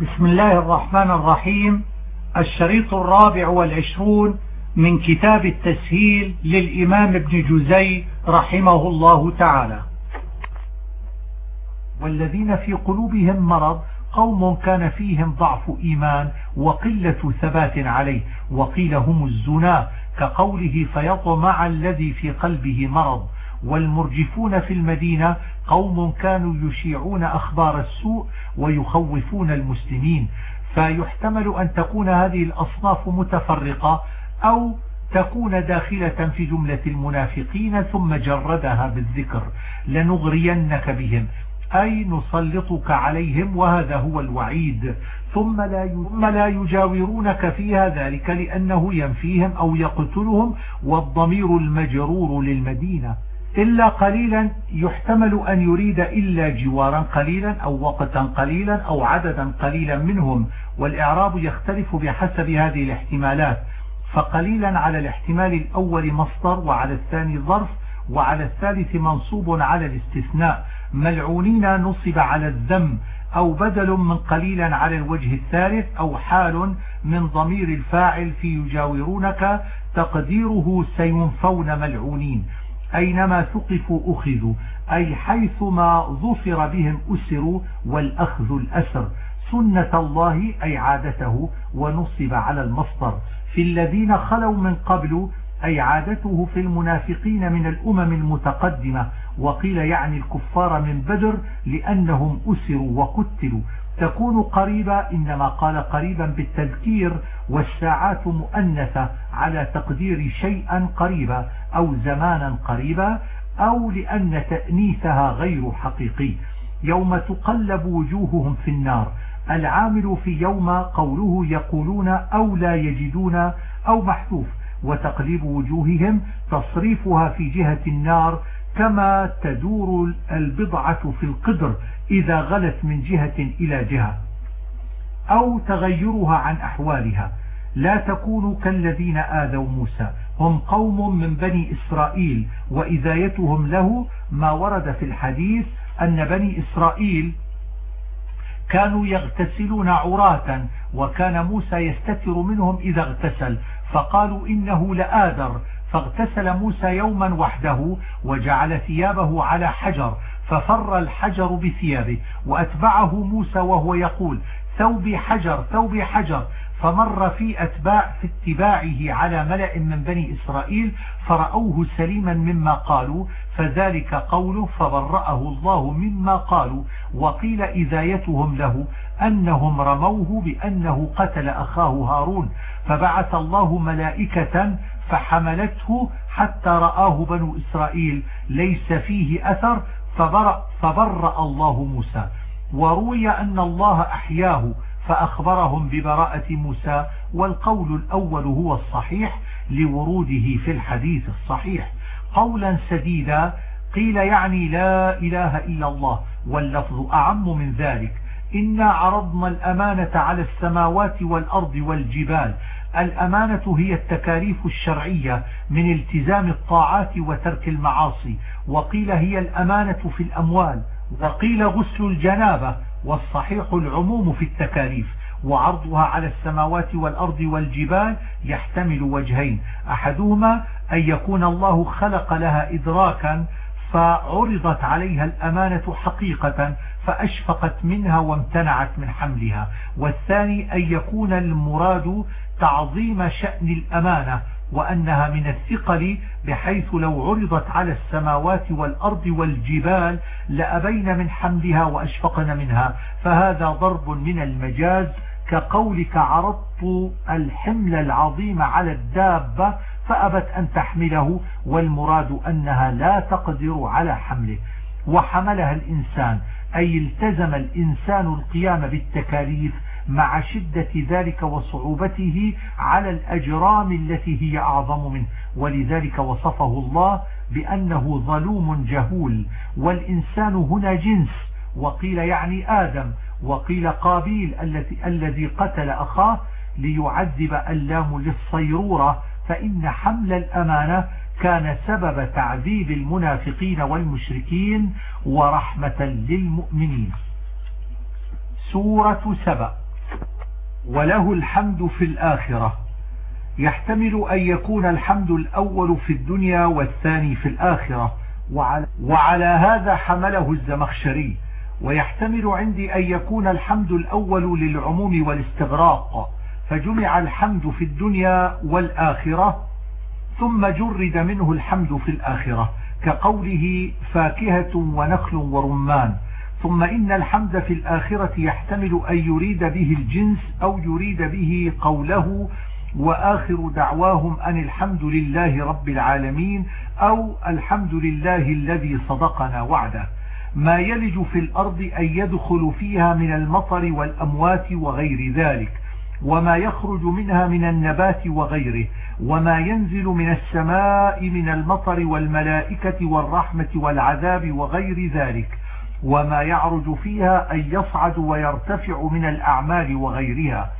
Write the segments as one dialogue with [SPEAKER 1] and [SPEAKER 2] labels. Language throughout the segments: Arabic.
[SPEAKER 1] بسم الله الرحمن الرحيم. الشريط الرابع والعشرون من كتاب التسهيل للإمام ابن جزي رحمه الله تعالى. والذين في قلوبهم مرض قوم كان فيهم ضعف إيمان وقلة ثبات عليه وقيل هم الزنا كقوله فيطمع الذي في قلبه مرض. والمرجفون في المدينة قوم كانوا يشيعون أخبار السوء ويخوفون المسلمين. فيحتمل أن تكون هذه الأصناف متفرقة أو تكون داخلة في جملة المنافقين ثم جردها بالذكر. لنغرينك بهم. أي نسلطك عليهم وهذا هو الوعيد. ثم لا ثم لا يجاورونك فيها ذلك لأنه ينفيهم أو يقتلهم والضمير المجرور للمدينة. إلا قليلا يحتمل أن يريد إلا جوارا قليلا أو وقتا قليلا أو عددا قليلا منهم والإعراب يختلف بحسب هذه الاحتمالات. فقليلا على الاحتمال الأول مصدر وعلى الثاني ظرف وعلى الثالث منصوب على الاستثناء. ملعونين نصب على الذم أو بدل من قليلا على الوجه الثالث أو حال من ضمير الفاعل في يجاورونك تقديره سينفون ملعونين. أينما ثقفوا أخذوا أي حيثما ظفر بهم أسروا والأخذ الأسر. سنة الله أي عادته ونصب على المصدر. في الذين خلوا من قبل أي عادته في المنافقين من الأمم المتقدمة. وقيل يعني الكفار من بدر لأنهم أسروا وقتلوا. تكون قريبة إنما قال قريبا بالتذكير والساعات مؤنثة على تقدير شيئا قريبا أو زمانا قريبا أو لأن تأنيثها غير حقيقي. يوم تقلب وجوههم في النار. العامل في يوم قوله يقولون أو لا يجدون أو محذوف. وتقليب وجوههم تصريفها في جهة النار كما تدور البضعة في القدر إذا غلت من جهة إلى جهة. أو تغيرها عن أحوالها. لا تكونوا كالذين آذوا موسى. هم قوم من بني إسرائيل وإذايتهم له ما ورد في الحديث أن بني إسرائيل كانوا يغتسلون عراة وكان موسى يستتر منهم إذا اغتسل. فقالوا إنه لآذر. فاغتسل موسى يوما وحده وجعل ثيابه على حجر ففر الحجر بثيابه وأتبعه موسى وهو يقول ثوبي حجر ثوبي حجر. فمر في أتباع في اتباعه على ملأ من بني إسرائيل فرأوه سليما مما قالوا فذلك قوله فبرأه الله مما قالوا. وقيل إذايتهم له أنهم رموه بأنه قتل أخاه هارون. فبعث الله ملائكة فحملته حتى رآه بنو إسرائيل. ليس فيه أثر فبرأ, فبرأ الله موسى. وروي أن الله أحياه فأخبرهم ببراءة موسى والقول الأول هو الصحيح لوروده في الحديث الصحيح. قولا سديدا قيل يعني لا إله إلا الله واللفظ أعم من ذلك. إنا عرضنا الأمانة على السماوات والأرض والجبال. الأمانة هي التكاليف الشرعية من التزام الطاعات وترك المعاصي وقيل هي الأمانة في الأموال. وقيل غسل الجنابة والصحيح العموم في التكاليف وعرضها على السماوات والأرض والجبال يحتمل وجهين أحدهما أن يكون الله خلق لها إدراكا فعرضت عليها الأمانة حقيقة فأشفقت منها وامتنعت من حملها والثاني أن يكون المراد تعظيم شأن الأمانة وأنها من الثقل بحيث لو عرضت على السماوات والأرض والجبال لأبين من حملها وأشفقن منها. فهذا ضرب من المجاز. كقولك عرضت الحمل العظيم على الدابة فأبت أن تحمله والمراد أنها لا تقدر على حمله. وحملها الإنسان أي التزم الإنسان القيام بالتكاليف مع شدة ذلك وصعوبته على الأجرام التي هي أعظم منه. ولذلك وصفه الله بأنه ظلوم جهول والإنسان هنا جنس. وقيل يعني آدم وقيل قابيل الذي, قتل أخاه ليعذب اللام للصيرورة فإن حمل الأمانة كان سبب تعذيب المنافقين والمشركين ورحمة للمؤمنين. سورة سبأ. وله الحمد في الآخرة. يحتمل أن يكون الحمد الأول في الدنيا والثاني في الآخرة. وعلى, وعلى هذا حمله الزمخشري. ويحتمل عندي أن يكون الحمد الأول للعموم والاستغراق. فجمع الحمد في الدنيا والآخرة ثم جرد منه الحمد في الآخرة. كقوله فاكهة ونخل ورمان. ثم إن الحمد في الآخرة يحتمل أن يريد به الجنس أو يريد به قوله وآخر دعواهم أن الحمد لله رب العالمين أو الحمد لله الذي صدقنا وعده. ما يلج في الأرض أن يدخل فيها من المطر والأموات وغير ذلك وما يخرج منها من النبات وغيره وما ينزل من السماء من المطر والملائكة والرحمة والعذاب وغير ذلك. وما يعرج فيها أن يصعد ويرتفع من الأعمال وغيرها.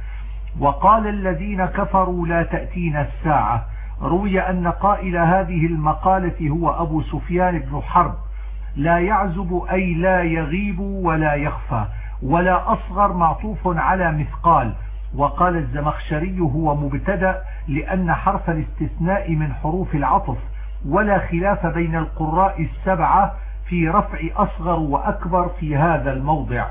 [SPEAKER 1] وقال الذين كفروا لا تأتينا الساعة. روي أن قائل هذه المقالة هو أبو سفيان بن حرب. لا يعزب أي لا يغيب ولا يخفى ولا أصغر معطوف على مثقال. وقال الزمخشري هو مبتدأ لأن حرف الاستثناء من حروف العطف ولا خلاف بين القراء السبعة في رفع أصغر وأكبر في هذا الموضع.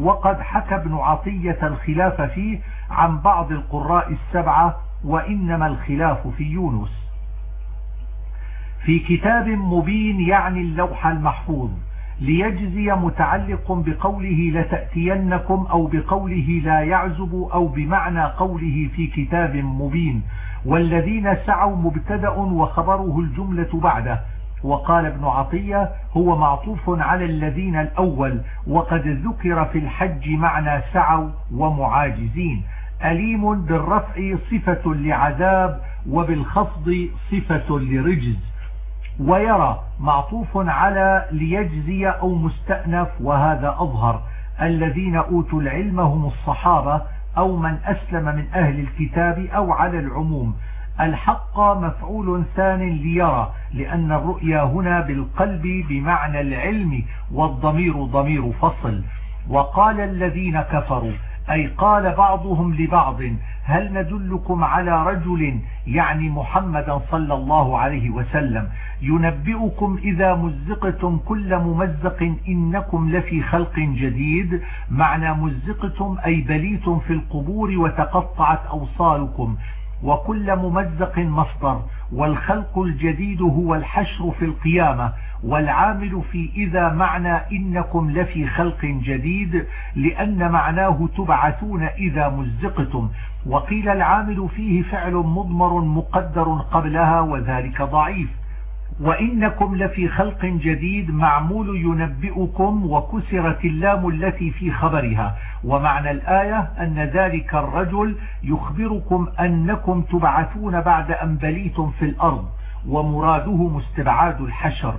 [SPEAKER 1] وقد حكى ابن عطية الخلاف فيه عن بعض القراء السبعة وإنما الخلاف في يونس. في كتاب مبين يعني اللوح المحفوظ ليجزي متعلق بقوله لتأتينكم أو بقوله لا يعزب أو بمعنى قوله في كتاب مبين. والذين سعوا مبتدأ وخبره الجملة بعده. وقال ابن عطية هو معطوف على الذين الأول وقد ذكر في الحج معنى سعوا ومعاجزين. أليم بالرفع صفة لعذاب وبالخفض صفة لرجز. ويرى معطوف على ليجزي أو مستأنف وهذا أظهر. الذين أوتوا العلم هم الصحابة أو من أسلم من أهل الكتاب أو على العموم. الحق مفعول ثان ليرى لأن الرؤيا هنا بالقلب بمعنى العلم والضمير ضمير فصل. وقال الذين كفروا أي قال بعضهم لبعض هل ندلكم على رجل يعني محمدا صلى الله عليه وسلم ينبئكم إذا مزقتم كل ممزق إنكم لفي خلق جديد؟ معنى مزقتم أي بليتم في القبور وتقطعت أوصالكم. وكل ممزق مصدر والخلق الجديد هو الحشر في القيامة والعامل في إذا معنى إنكم لفي خلق جديد لأن معناه تبعثون إذا مزقتم. وقيل العامل فيه فعل مضمر مقدر قبلها وذلك ضعيف. وإنكم لفي خلق جديد معمول ينبئكم وكسرت اللام التي في خبرها. ومعنى الآية أن ذلك الرجل يخبركم أنكم تبعثون بعد أن بليتم في الأرض ومراده مستبعاد الحشر.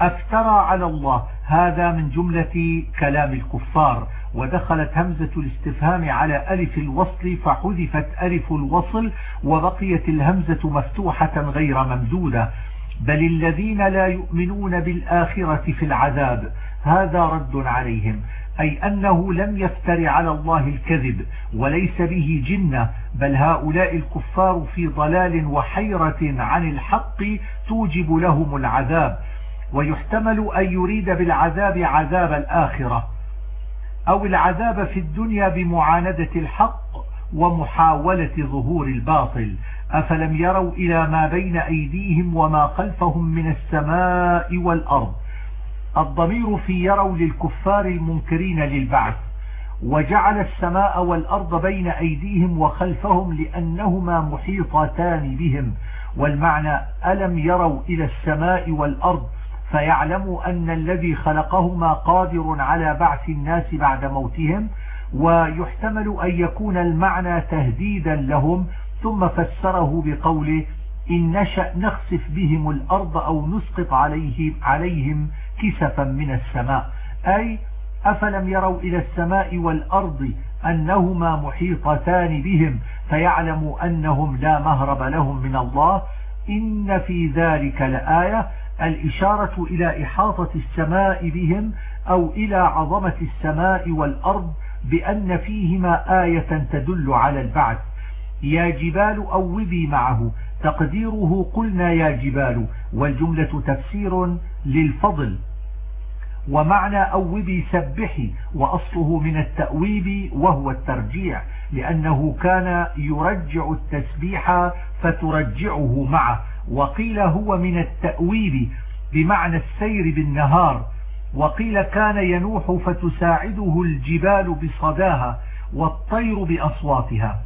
[SPEAKER 1] أفترى على الله هذا من جملة كلام الكفار. ودخلت همزة الاستفهام على ألف الوصل فحذفت ألف الوصل وبقيت الهمزة مفتوحة غير ممدودة بل الذين لا يؤمنون بالآخرة في العذاب هذا رد عليهم. أي أنه لم يفتر على الله الكذب وليس به جنة بل هؤلاء الكفار في ضلال وحيرة عن الحق توجب لهم العذاب. ويحتمل أن يريد بالعذاب عذاب الآخرة أو العذاب في الدنيا بمعاندة الحق ومحاولة ظهور الباطل. أفلم يروا إلى ما بين أيديهم وما خلفهم من السماء والأرض؟ الضمير في يروا للكفار المنكرين للبعث وجعل السماء والأرض بين أيديهم وخلفهم لأنهما محيطتان بهم. والمعنى ألم يروا إلى السماء والأرض فيعلموا أن الذي خلقهما قادر على بعث الناس بعد موتهم ويحتمل أن يكون المعنى تهديدا لهم. ثم فسره بقوله إن نشأ نخسف بهم الأرض أو نسقط عليهم, عليهم. كسفا من السماء. أي أفلم يروا إلى السماء والأرض أنهما محيطتان بهم فيعلموا أنهم لا مهرب لهم من الله. إن في ذلك لآية الإشارة إلى إحاطة السماء بهم أو إلى عظمة السماء والأرض بأن فيهما آية تدل على البعث. يا جبال أوبي معه. تقديره قلنا يا جبال والجملة تفسير للفضل. ومعنى أوبي سبحي وأصله من التأويب وهو الترجيع لأنه كان يرجع التسبيح فترجعه معه وقيل هو من التأويب بمعنى السير بالنهار وقيل كان ينوح فتساعده الجبال بصداها والطير بأصواتها.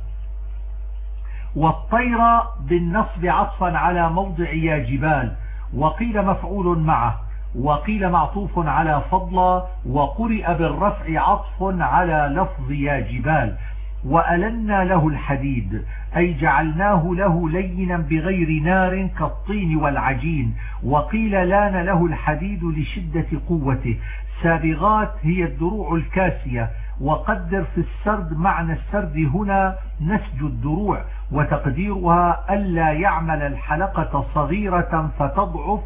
[SPEAKER 1] والطير بالنصب عطفا على موضع يا جبال وقيل مفعول معه وقيل معطوف على فضل وقرئ بالرفع عطف على لفظ يا جبال. وألنا له الحديد أي جعلناه له لينا بغير نار كالطين والعجين. وقيل لأن له الحديد لشدة قوته. سابغات هي الدروع الكاسية. وقدر في السرد معنى السرد هنا نسج الدروع. وتقديرها ألا يعمل الحلقة صغيرة فتضعف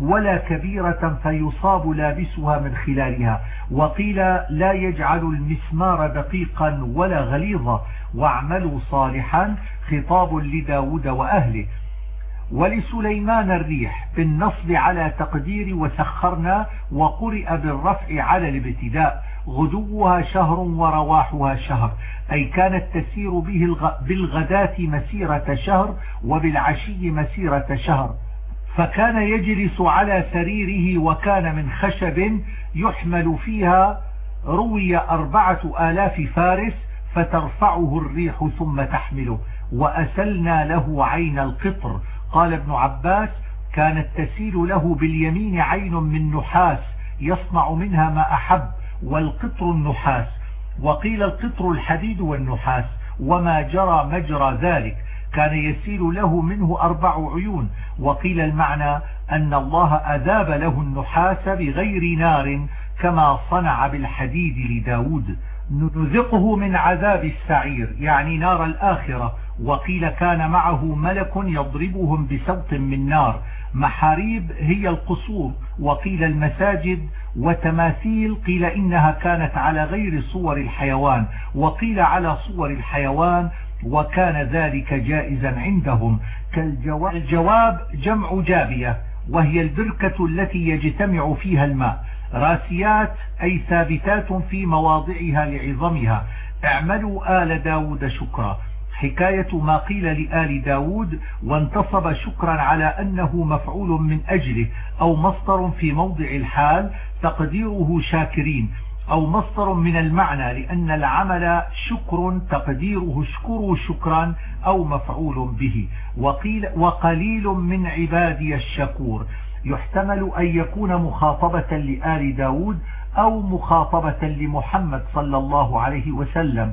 [SPEAKER 1] ولا كبيرة فيصاب لابسها من خلالها. وقيل لا يجعل المسمار دقيقا ولا غليظا واعملوا صالحا خطاب لداود وأهله. ولسليمان الريح بالنصب على تقدير وسخرنا وقرئ بالرفع على الابتداء. غدوها شهر ورواحها شهر أي كانت تسير به بالغداة مسيرة شهر وبالعشي مسيرة شهر. فكان يجلس على سريره وكان من خشب يحمل فيها روي أربعة آلاف فارس فترفعه الريح ثم تحمله. وأسلنا له عين القطر. قال ابن عباس كانت تسيل له باليمين عين من نحاس يصنع منها ما أحب. والقطر النحاس وقيل القطر الحديد والنحاس وما جرى مجرى ذلك. كان يسيل له منه أربع عيون. وقيل المعنى أن الله أذاب له النحاس بغير نار كما صنع بالحديد لداود. نذقه من عذاب السعير يعني نار الآخرة. وقيل كان معه ملك يضربهم بسوط من نار. محاريب هي القصور. وقيل المساجد وتماثيل قيل إنها كانت على غير صور الحيوان وقيل على صور الحيوان وكان ذلك جائزا عندهم. كالجواب جمع جابية وهي البركة التي يجتمع فيها الماء. راسيات أي ثابتات في مواضعها لعظمها. اعملوا آل داود شكرا. حكاية ما قيل لآل داود وانتصب شكرا على أنه مفعول من أجله أو مصدر في موضع الحال تقديره شاكرين أو مصدر من المعنى لأن العمل شكر تقديره اشكروا شكرا أو مفعول به وقيل وقليل من عبادي الشكور. يحتمل أن يكون مخاطبة لآل داود أو مخاطبة لمحمد صلى الله عليه وسلم.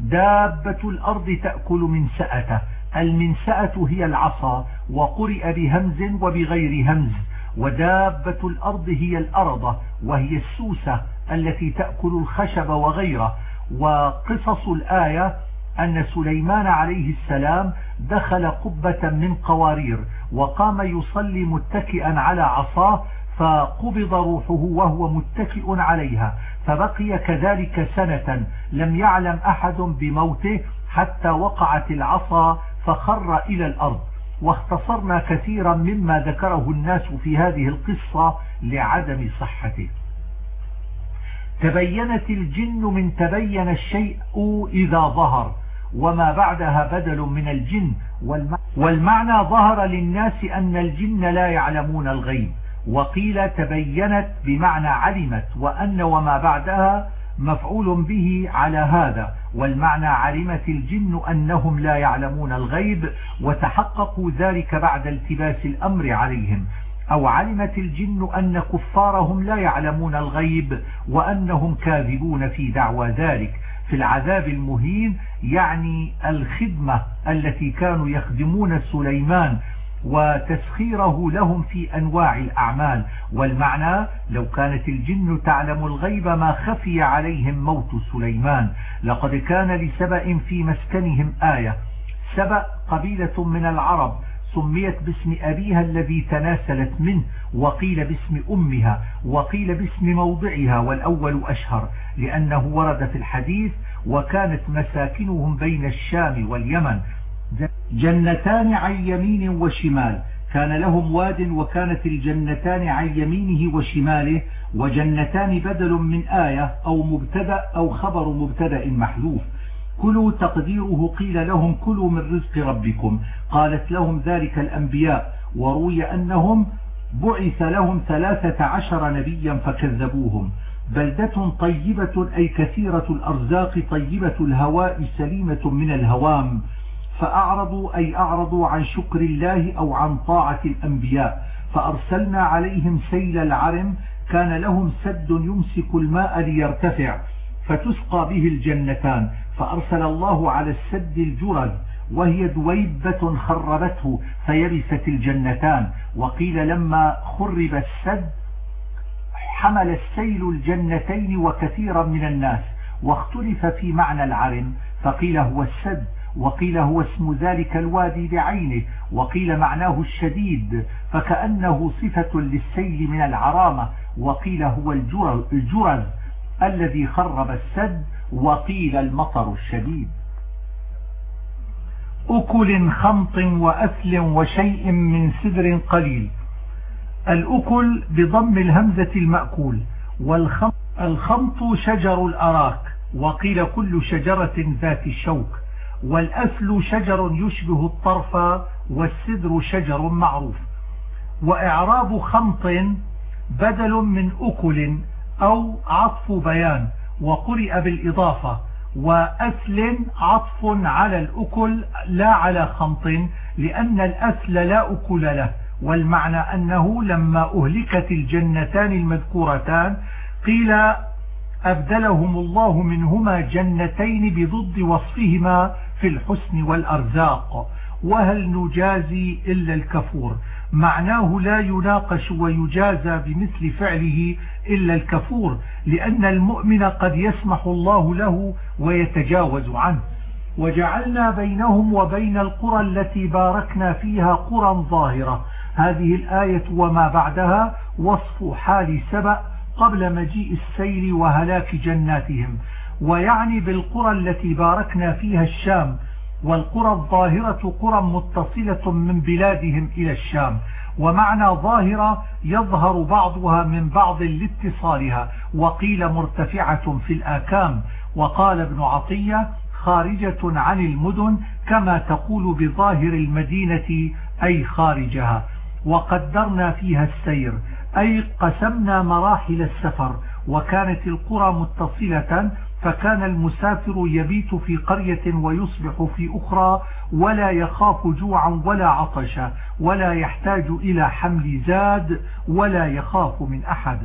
[SPEAKER 1] دابة الأرض تأكل من سأته المنسأة هي العصا وقرئ بهمز وبغير همز. ودابة الأرض هي الأرض وهي السوسة التي تأكل الخشب وغيره. وقصص الآية أن سليمان عليه السلام دخل قبة من قوارير وقام يصلي متكئا على عصاه فقبض روحه وهو متكئ عليها. فبقي كذلك سنة لم يعلم أحد بموته حتى وقعت العصا فخر إلى الأرض. واختصرنا كثيرا مما ذكره الناس في هذه القصة لعدم صحته. تبينت الجن من تبين الشيء إذا ظهر وما بعدها بدل من الجن والمعنى ظهر للناس أن الجن لا يعلمون الغيب. وقيل تبينت بمعنى علمت وأن وما بعدها مفعول به على هذا والمعنى علمت الجن أنهم لا يعلمون الغيب وتحققوا ذلك بعد التباس الأمر عليهم. أو علمت الجن أن كفارهم لا يعلمون الغيب وأنهم كاذبون في دعوى ذلك. في العذاب المهين يعني الخدمة التي كانوا يخدمون سليمان وتسخيره لهم في أنواع الأعمال. والمعنى لو كانت الجن تعلم الغيب ما خفي عليهم موت سليمان. لقد كان لسبأ في مسكنهم آية. سبأ قبيلة من العرب سميت باسم أبيها الذي تناسلت منه وقيل باسم أمها وقيل باسم موضعها والأول أشهر لأنه ورد في الحديث وكانت مساكنهم بين الشام واليمن. جنتان عن يمين وشمال. كان لهم واد وكانت الجنتان عن يمينه وشماله وجنتان بدل من آية أو مبتدأ أو خبر مبتدأ محذوف. كلوا تقديره قيل لهم كلوا من رزق ربكم. قالت لهم ذلك الأنبياء وروي أنهم بعث لهم ثلاثة عشر نبيا فكذبوهم. بلدة طيبة أي كثيرة الأرزاق طيبة الهواء سليمة من الهوام. فأعرضوا أي أعرضوا عن شكر الله أو عن طاعة الأنبياء. فأرسلنا عليهم سيل العرم كان لهم سد يمسك الماء ليرتفع فتسقى به الجنتان. فأرسل الله على السد الجرذ وهي دويبة خربته فيبست الجنتان. وقيل لما خرب السد حمل السيل الجنتين وكثيرا من الناس واختلف في معنى العرم فقيل هو السد. وقيل هو اسم ذلك الوادي بعينه وقيل معناه الشديد فكأنه صفة للسيل من العرامة وقيل هو الجرز الذي خرب السد وقيل المطر الشديد. أكل خمط وأثل وشيء من سدر قليل. الأكل بضم الهمزة المأكول والخمط شجر الأراك وقيل كل شجرة ذات الشوك. والأثل شجر يشبه الطرف والسدر شجر معروف. وإعراب خمط بدل من أكل أو عطف بيان وقرئ بالإضافة وأثل عطف على الأكل لا على خمط لأن الأثل لا أكل له. والمعنى أنه لما أهلكت الجنتان المذكورتان قيل أبدلهم الله منهما جنتين بضد وصفهما في الحسن والأرزاق وهل نجازي إلا الكفور؟ معناه لا يناقش ويجازى بمثل فعله إلا الكفور لأن المؤمن قد يسمح الله له ويتجاوز عنه. وجعلنا بينهم وبين القرى التي باركنا فيها قرى ظاهرة. هذه الآية وما بعدها وصف حال سبأ قبل مجيء السيل وهلاك جناتهم. ويعني بالقرى التي باركنا فيها الشام والقرى الظاهرة قرى متصلة من بلادهم إلى الشام. ومعنى ظاهرة يظهر بعضها من بعض لاتصالها. وقيل مرتفعة في الآكام. وقال ابن عطية خارجة عن المدن كما تقول بظاهر المدينة أي خارجها. وقدرنا فيها السير أي قسمنا مراحل السفر. وكانت القرى متصلة فكان المسافر يبيت في قرية ويصبح في أخرى ولا يخاف جوعا ولا عطشا ولا يحتاج إلى حمل زاد ولا يخاف من أحد.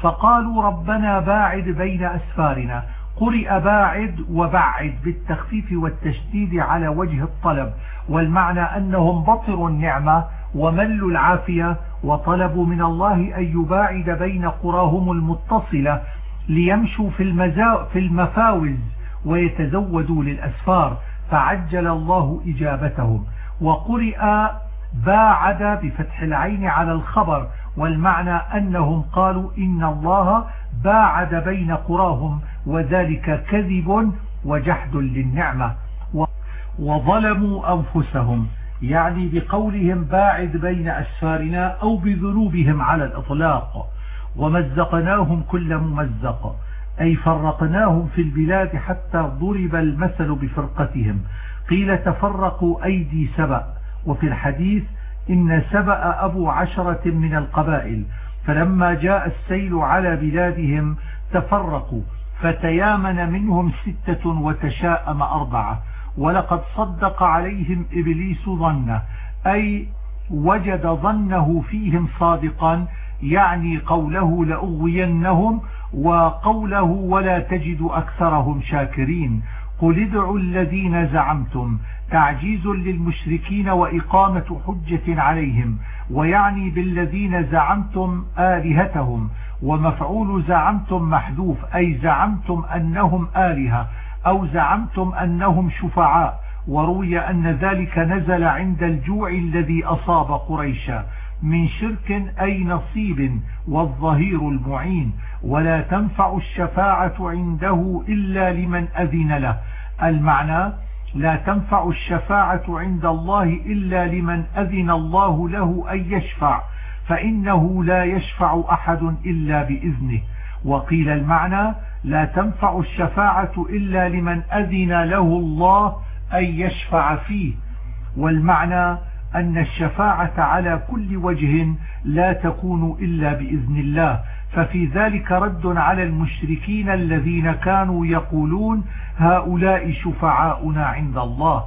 [SPEAKER 1] فقالوا ربنا باعد بين أسفارنا. قرئ باعد وبعد بالتخفيف والتشديد على وجه الطلب والمعنى أنهم بطروا النعمة وملوا العافية وطلبوا من الله أن يباعد بين قراهم المتصلة ليمشوا في, المزا في المفاوز ويتزودوا للأسفار فعجل الله إجابتهم وقرئ باعد بفتح العين على الخبر والمعنى أنهم قالوا إن الله باعد بين قراهم وذلك كذب وجحد للنعمة وظلموا أنفسهم يعني بقولهم باعد بين أسفارنا أو بذنوبهم على الإطلاق. ومزقناهم كل ممزق. أي فرقناهم في البلاد حتى ضرب المثل بفرقتهم. قيل تفرقوا أيدي سبأ. وفي الحديث إن سبأ أبو عشرة من القبائل. فلما جاء السيل على بلادهم تفرقوا. فتيامن منهم ستة وتشاءم أربعة. ولقد صدق عليهم إبليس ظنه. أي وجد ظنه فيهم صادقا يعني قوله لأغوينهم وقوله ولا تجد أكثرهم شاكرين. قل ادعوا الذين زعمتم. تعجيز للمشركين وإقامة حجة عليهم. ويعني بالذين زعمتم آلهتهم. ومفعول زعمتم محذوف. أي زعمتم أنهم آلهة. أو زعمتم أنهم شفعاء. وروي أن ذلك نزل عند الجوع الذي أصاب قريشا. من شرك أي نصيب والظهير المعين. ولا تنفع الشفاعة عنده إلا لمن أذن له. المعنى لا تنفع الشفاعة عند الله إلا لمن أذن الله له أن يشفع فإنه لا يشفع أحد إلا بإذنه. وقيل المعنى لا تنفع الشفاعة إلا لمن أذن له الله أن يشفع فيه. والمعنى أن الشفاعة على كل وجه لا تكون إلا بإذن الله ففي ذلك رد على المشركين الذين كانوا يقولون هؤلاء شفعاؤنا عند الله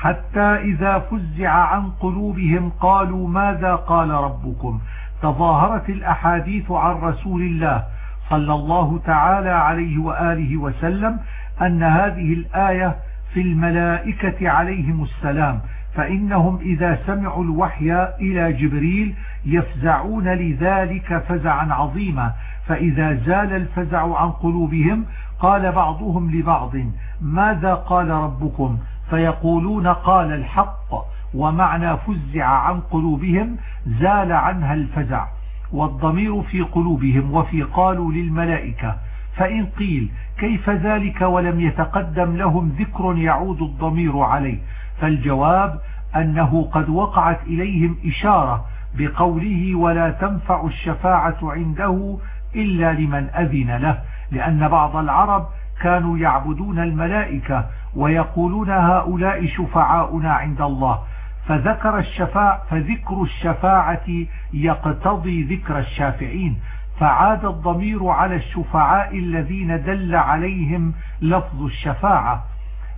[SPEAKER 1] حتى إذا فزع عن قلوبهم قالوا ماذا قال ربكم؟ تظاهرت الأحاديث عن رسول الله صلى الله تعالى عليه وآله وسلم أن هذه الآية في الملائكة عليهم السلام فإنهم إذا سمعوا الوحي إلى جبريل يفزعون لذلك فزعا عظيما. فإذا زال الفزع عن قلوبهم قال بعضهم لبعض ماذا قال ربكم؟ فيقولون قال الحق ومعنى فزع عن قلوبهم زال عنها الفزع. والضمير في قلوبهم وفي قالوا للملائكة. فإن قيل كيف ذلك ولم يتقدم لهم ذكر يعود الضمير عليه. فالجواب أنه قد وقعت إليهم إشارة بقوله ولا تنفع الشفاعة عنده إلا لمن أذن له لأن بعض العرب كانوا يعبدون الملائكة ويقولون هؤلاء شفعاؤنا عند الله فذكر الشفاع فذكر الشفاعة يقتضي ذكر الشافعين فعاد الضمير على الشفعاء الذين دل عليهم لفظ الشفاعة.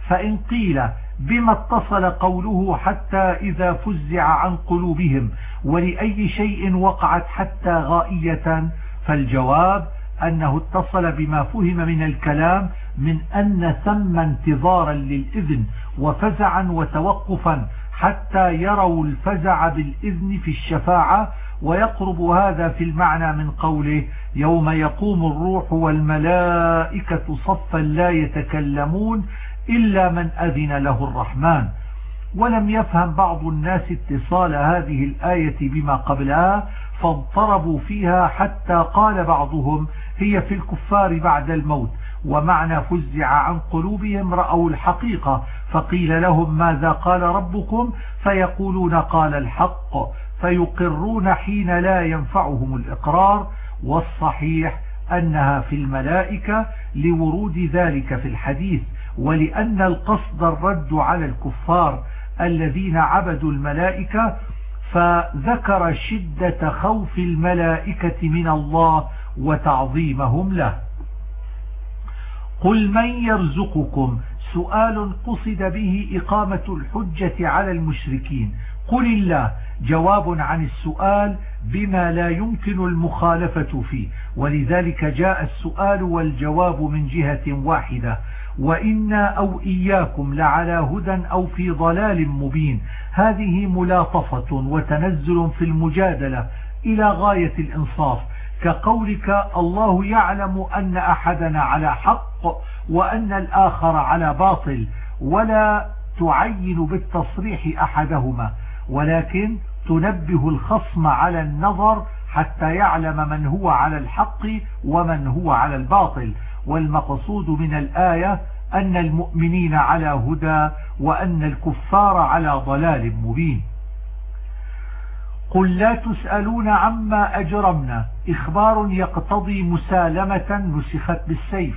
[SPEAKER 1] فإن قيل بما اتصل قوله حتى إذا فزع عن قلوبهم ولأي شيء وقعت حتى غائية فالجواب أنه اتصل بما فهم من الكلام من أن ثم انتظارا للإذن وفزعا وتوقفا حتى يروا الفزع بالإذن في الشفاعة ويقرب هذا في المعنى من قوله يوم يقوم الروح والملائكة صفا لا يتكلمون إلا من أذن له الرحمن. ولم يفهم بعض الناس اتصال هذه الآية بما قبلها فاضطربوا فيها حتى قال بعضهم هي في الكفار بعد الموت ومعنى فزع عن قلوبهم رأوا الحقيقة فقيل لهم ماذا قال ربكم؟ فيقولون قال الحق فيقرون حين لا ينفعهم الإقرار والصحيح أنها في الملائكة لورود ذلك في الحديث ولأن القصد الرد على الكفار الذين عبدوا الملائكة فذكر شدة خوف الملائكة من الله وتعظيمهم له. قل من يرزقكم؟ سؤال قصد به إقامة الحجة على المشركين. قل الله. جواب عن السؤال بما لا يمكن المخالفة فيه. ولذلك جاء السؤال والجواب من جهة واحدة. وإنا أو إياكم لعلى هدى أو في ضلال مبين. هذه ملاطفة وتنزل في المجادلة إلى غاية الإنصاف. كقولك الله يعلم أن أحدنا على حق وأن الآخر على باطل. ولا تعين بالتصريح أحدهما. ولكن تنبه الخصم على النظر حتى يعلم من هو على الحق ومن هو على الباطل. والمقصود من الآية أن المؤمنين على هدى وأن الكفار على ضلال مبين. قل لا تسألون عما أجرمنا. إخبار يقتضي مسالمة نسخت بالسيف.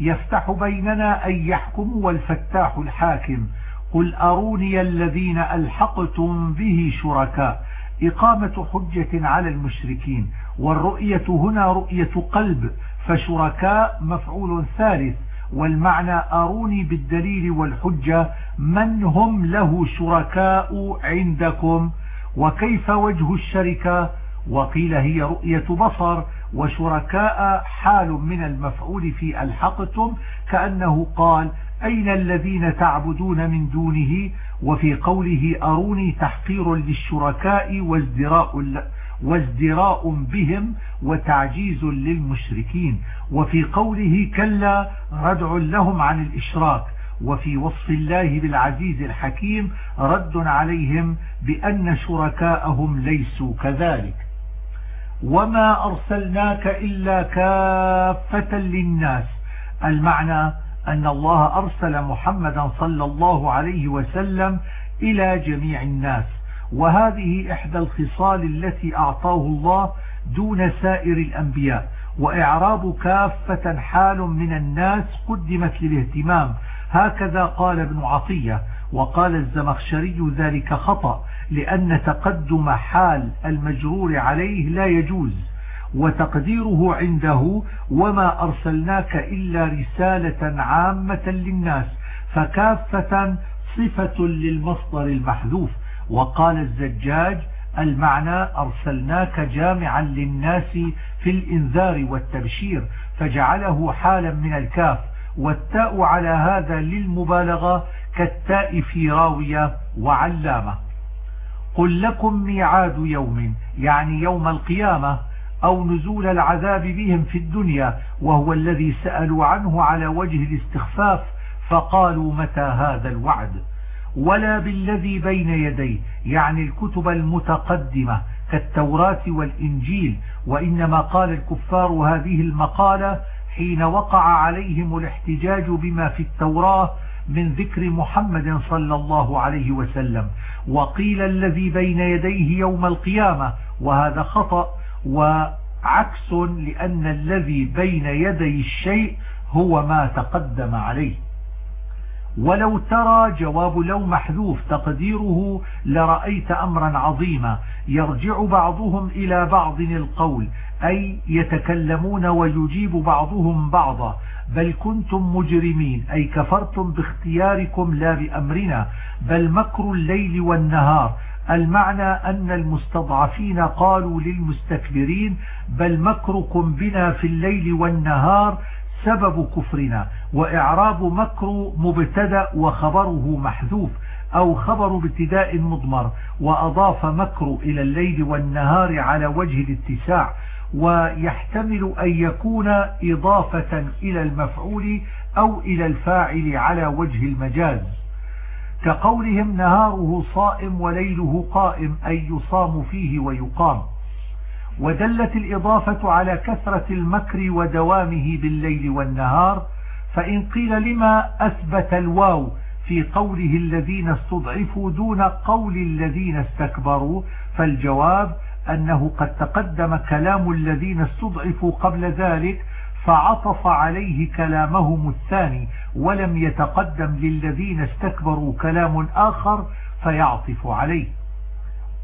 [SPEAKER 1] يفتح بيننا أن يحكم والفتاح الحاكم. قل أروني الذين ألحقتم به شركاء إقامة حجة على المشركين والرؤية هنا رؤية قلب فشركاء مفعول ثالث والمعنى أروني بالدليل والحجة من هم له شركاء عندكم وكيف وجه الشركة وقيل هي رؤية بصر وشركاء حال من المفعول في الحقتم كأنه قال أين الذين تعبدون من دونه؟ وفي قوله أروني تحقير للشركاء وازدراء وازدراء بهم وتعجيز للمشركين. وفي قوله كلا ردع لهم عن الإشراك. وفي وصف الله بالعزيز الحكيم رد عليهم بأن شركاءهم ليسوا كذلك. وما أرسلناك إلا كافة للناس. المعنى أن الله أرسل محمدا صلى الله عليه وسلم إلى جميع الناس. وهذه إحدى الخصال التي أعطاه الله دون سائر الأنبياء. وإعراب كافة حال من الناس قدمت للاهتمام. هكذا قال ابن عطية. وقال الزمخشري ذلك خطأ لأن تقدم حال المجرور عليه لا يجوز. وتقديره عنده وما أرسلناك إلا رسالة عامة للناس فكافة صفة للمصدر المحذوف. وقال الزجاج المعنى أرسلناك جامعا للناس في الإنذار والتبشير فجعله حالا من الكاف. والتاء على هذا للمبالغة كالتاء في راوية وعلامة. قل لكم ميعاد يوم يعني يوم القيامة أو نزول العذاب بهم في الدنيا وهو الذي سألوا عنه على وجه الاستخفاف فقالوا متى هذا الوعد؟ ولا بالذي بين يديه يعني الكتب المتقدمة كالتوراة والإنجيل وإنما قال الكفار هذه المقالة حين وقع عليهم الاحتجاج بما في التوراة من ذكر محمد صلى الله عليه وسلم. وقيل الذي بين يديه يوم القيامة وهذا خطأ وعكس لأن الذي بين يدي الشيء هو ما تقدم عليه. ولو ترى جواب لو محذوف تقديره لرأيت أمرا عظيما يرجع بعضهم إلى بعض القول أي يتكلمون ويجيب بعضهم بعضا. بل كنتم مجرمين أي كفرتم باختياركم لا بأمرنا بل مكر الليل والنهار. المعنى أن المستضعفين قالوا للمستكبرين بل مكركم بنا في الليل والنهار سبب كفرنا وإعراب مكر مبتدأ وخبره محذوف أو خبر ابتداء مضمر وأضاف مكر إلى الليل والنهار على وجه الاتساع ويحتمل أن يكون إضافة إلى المفعول أو إلى الفاعل على وجه المجاز. كقولهم نهاره صائم وليله قائم أي يصام فيه ويقام. ودلت الإضافة على كثرة المكر ودوامه بالليل والنهار فإن قيل لما أثبت الواو في قوله الذين استضعفوا دون قول الذين استكبروا فالجواب أنه قد تقدم كلام الذين استضعفوا قبل ذلك فعطف عليه كلامهم الثاني ولم يتقدم للذين استكبروا كلام آخر فيعطف عليه.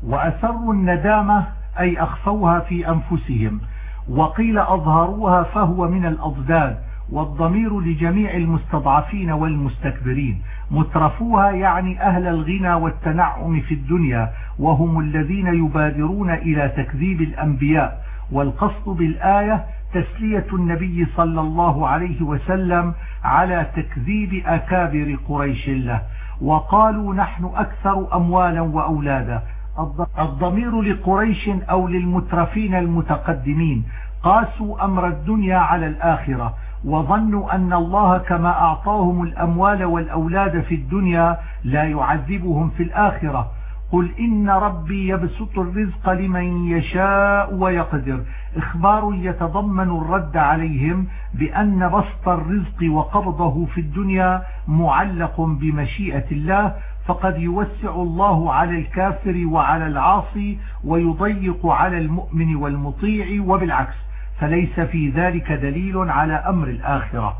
[SPEAKER 1] وأسروا الندامة أي أخفوها في أنفسهم وقيل أظهروها فهو من الأضداد والضمير لجميع المستضعفين والمستكبرين. مترفوها يعني أهل الغنى والتنعم في الدنيا وهم الذين يبادرون إلى تكذيب الأنبياء والقصد بالآية تسلية النبي صلى الله عليه وسلم على تكذيب أكابر قريش له. وقالوا نحن أكثر أموالا وأولادا. الضمير لقريش أو للمترفين المتقدمين. قاسوا أمر الدنيا على الآخرة. وظنوا أن الله كما أعطاهم الأموال والأولاد في الدنيا لا يعذبهم في الآخرة. قل إن ربي يبسط الرزق لمن يشاء ويقدر. إخبار يتضمن الرد عليهم بأن بسط الرزق وقبضه في الدنيا معلق بمشيئة الله فقد يوسع الله على الكافر وعلى العاصي ويضيق على المؤمن والمطيع وبالعكس. فليس في ذلك دليل على أمر الآخرة.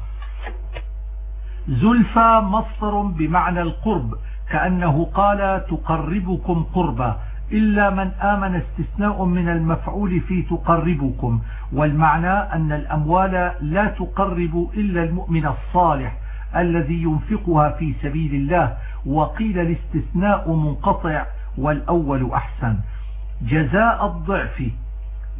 [SPEAKER 1] زلفى مصدر بمعنى القرب. كأنه قال تقربكم قربا إلا من آمن استثناء من المفعول في تقربكم. والمعنى أن الأموال لا تقرب إلا المؤمن الصالح الذي ينفقها في سبيل الله وقيل الاستثناء منقطع والأول أحسن. جزاء الضعف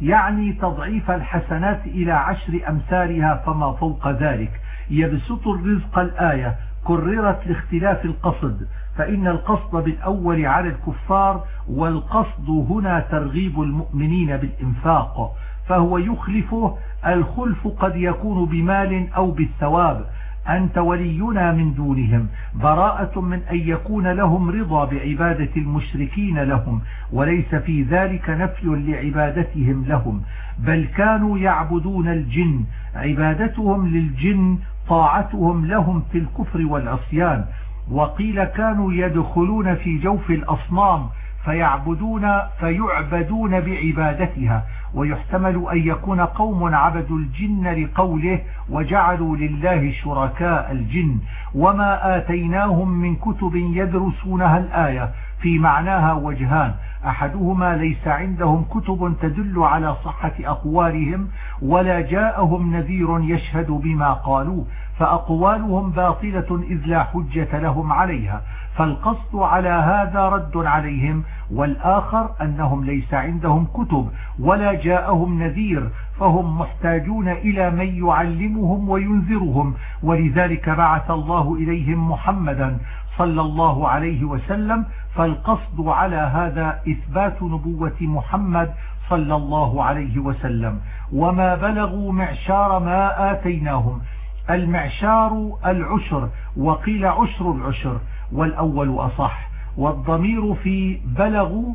[SPEAKER 1] يعني تضعيف الحسنات إلى عشر أمثالها فما فوق ذلك. يبسط الرزق الآية كررت لاختلاف القصد فإن القصد بالأول على الكفار والقصد هنا ترغيب المؤمنين بالإنفاق فهو يخلفه الخلف قد يكون بمال أو بالثواب. أنت ولينا من دونهم براءة من أن يكون لهم رضا بعبادة المشركين لهم وليس في ذلك نفي لعبادتهم لهم. بل كانوا يعبدون الجن عبادتهم للجن طاعتهم لهم في الكفر والعصيان وقيل كانوا يدخلون في جوف الأصنام فيعبدون فيعبدون بعبادتها ويحتمل أن يكون قوم عبدوا الجن لقوله وجعلوا لله شركاء الجن وما آتيناهم من كتب يدرسونها الآية في معناها وجهان. أحدهما ليس عندهم كتب تدل على صحة أقوالهم ولا جاءهم نذير يشهد بما قالوا فأقوالهم باطلة إذ لا حجة لهم عليها. فالقصد على هذا رد عليهم والآخر أنهم ليس عندهم كتب ولا جاءهم نذير فهم محتاجون إلى من يعلمهم وينذرهم. ولذلك بعث الله إليهم محمدا صلى الله عليه وسلم فالقصد على هذا إثبات نبوة محمد صلى الله عليه وسلم. وما بلغوا معشار ما آتيناهم. المعشار العشر وقيل عشر العشر والأول أصح. والضمير في بلغوا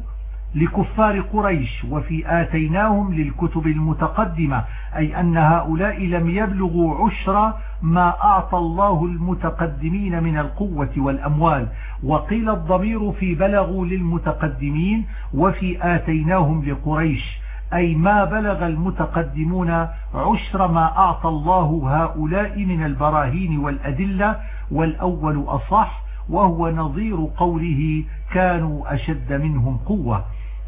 [SPEAKER 1] لكفار قريش وفي آتيناهم للكتب المتقدمة أي أن هؤلاء لم يبلغوا عشر ما أعطى الله المتقدمين من القوة والأموال. وقيل الضمير في بلغوا للمتقدمين وفي آتيناهم لقريش أي ما بلغ المتقدمون عشر ما أعطى الله هؤلاء من البراهين والأدلة والأول أصح وهو نظير قوله كانوا أشد منهم قوة.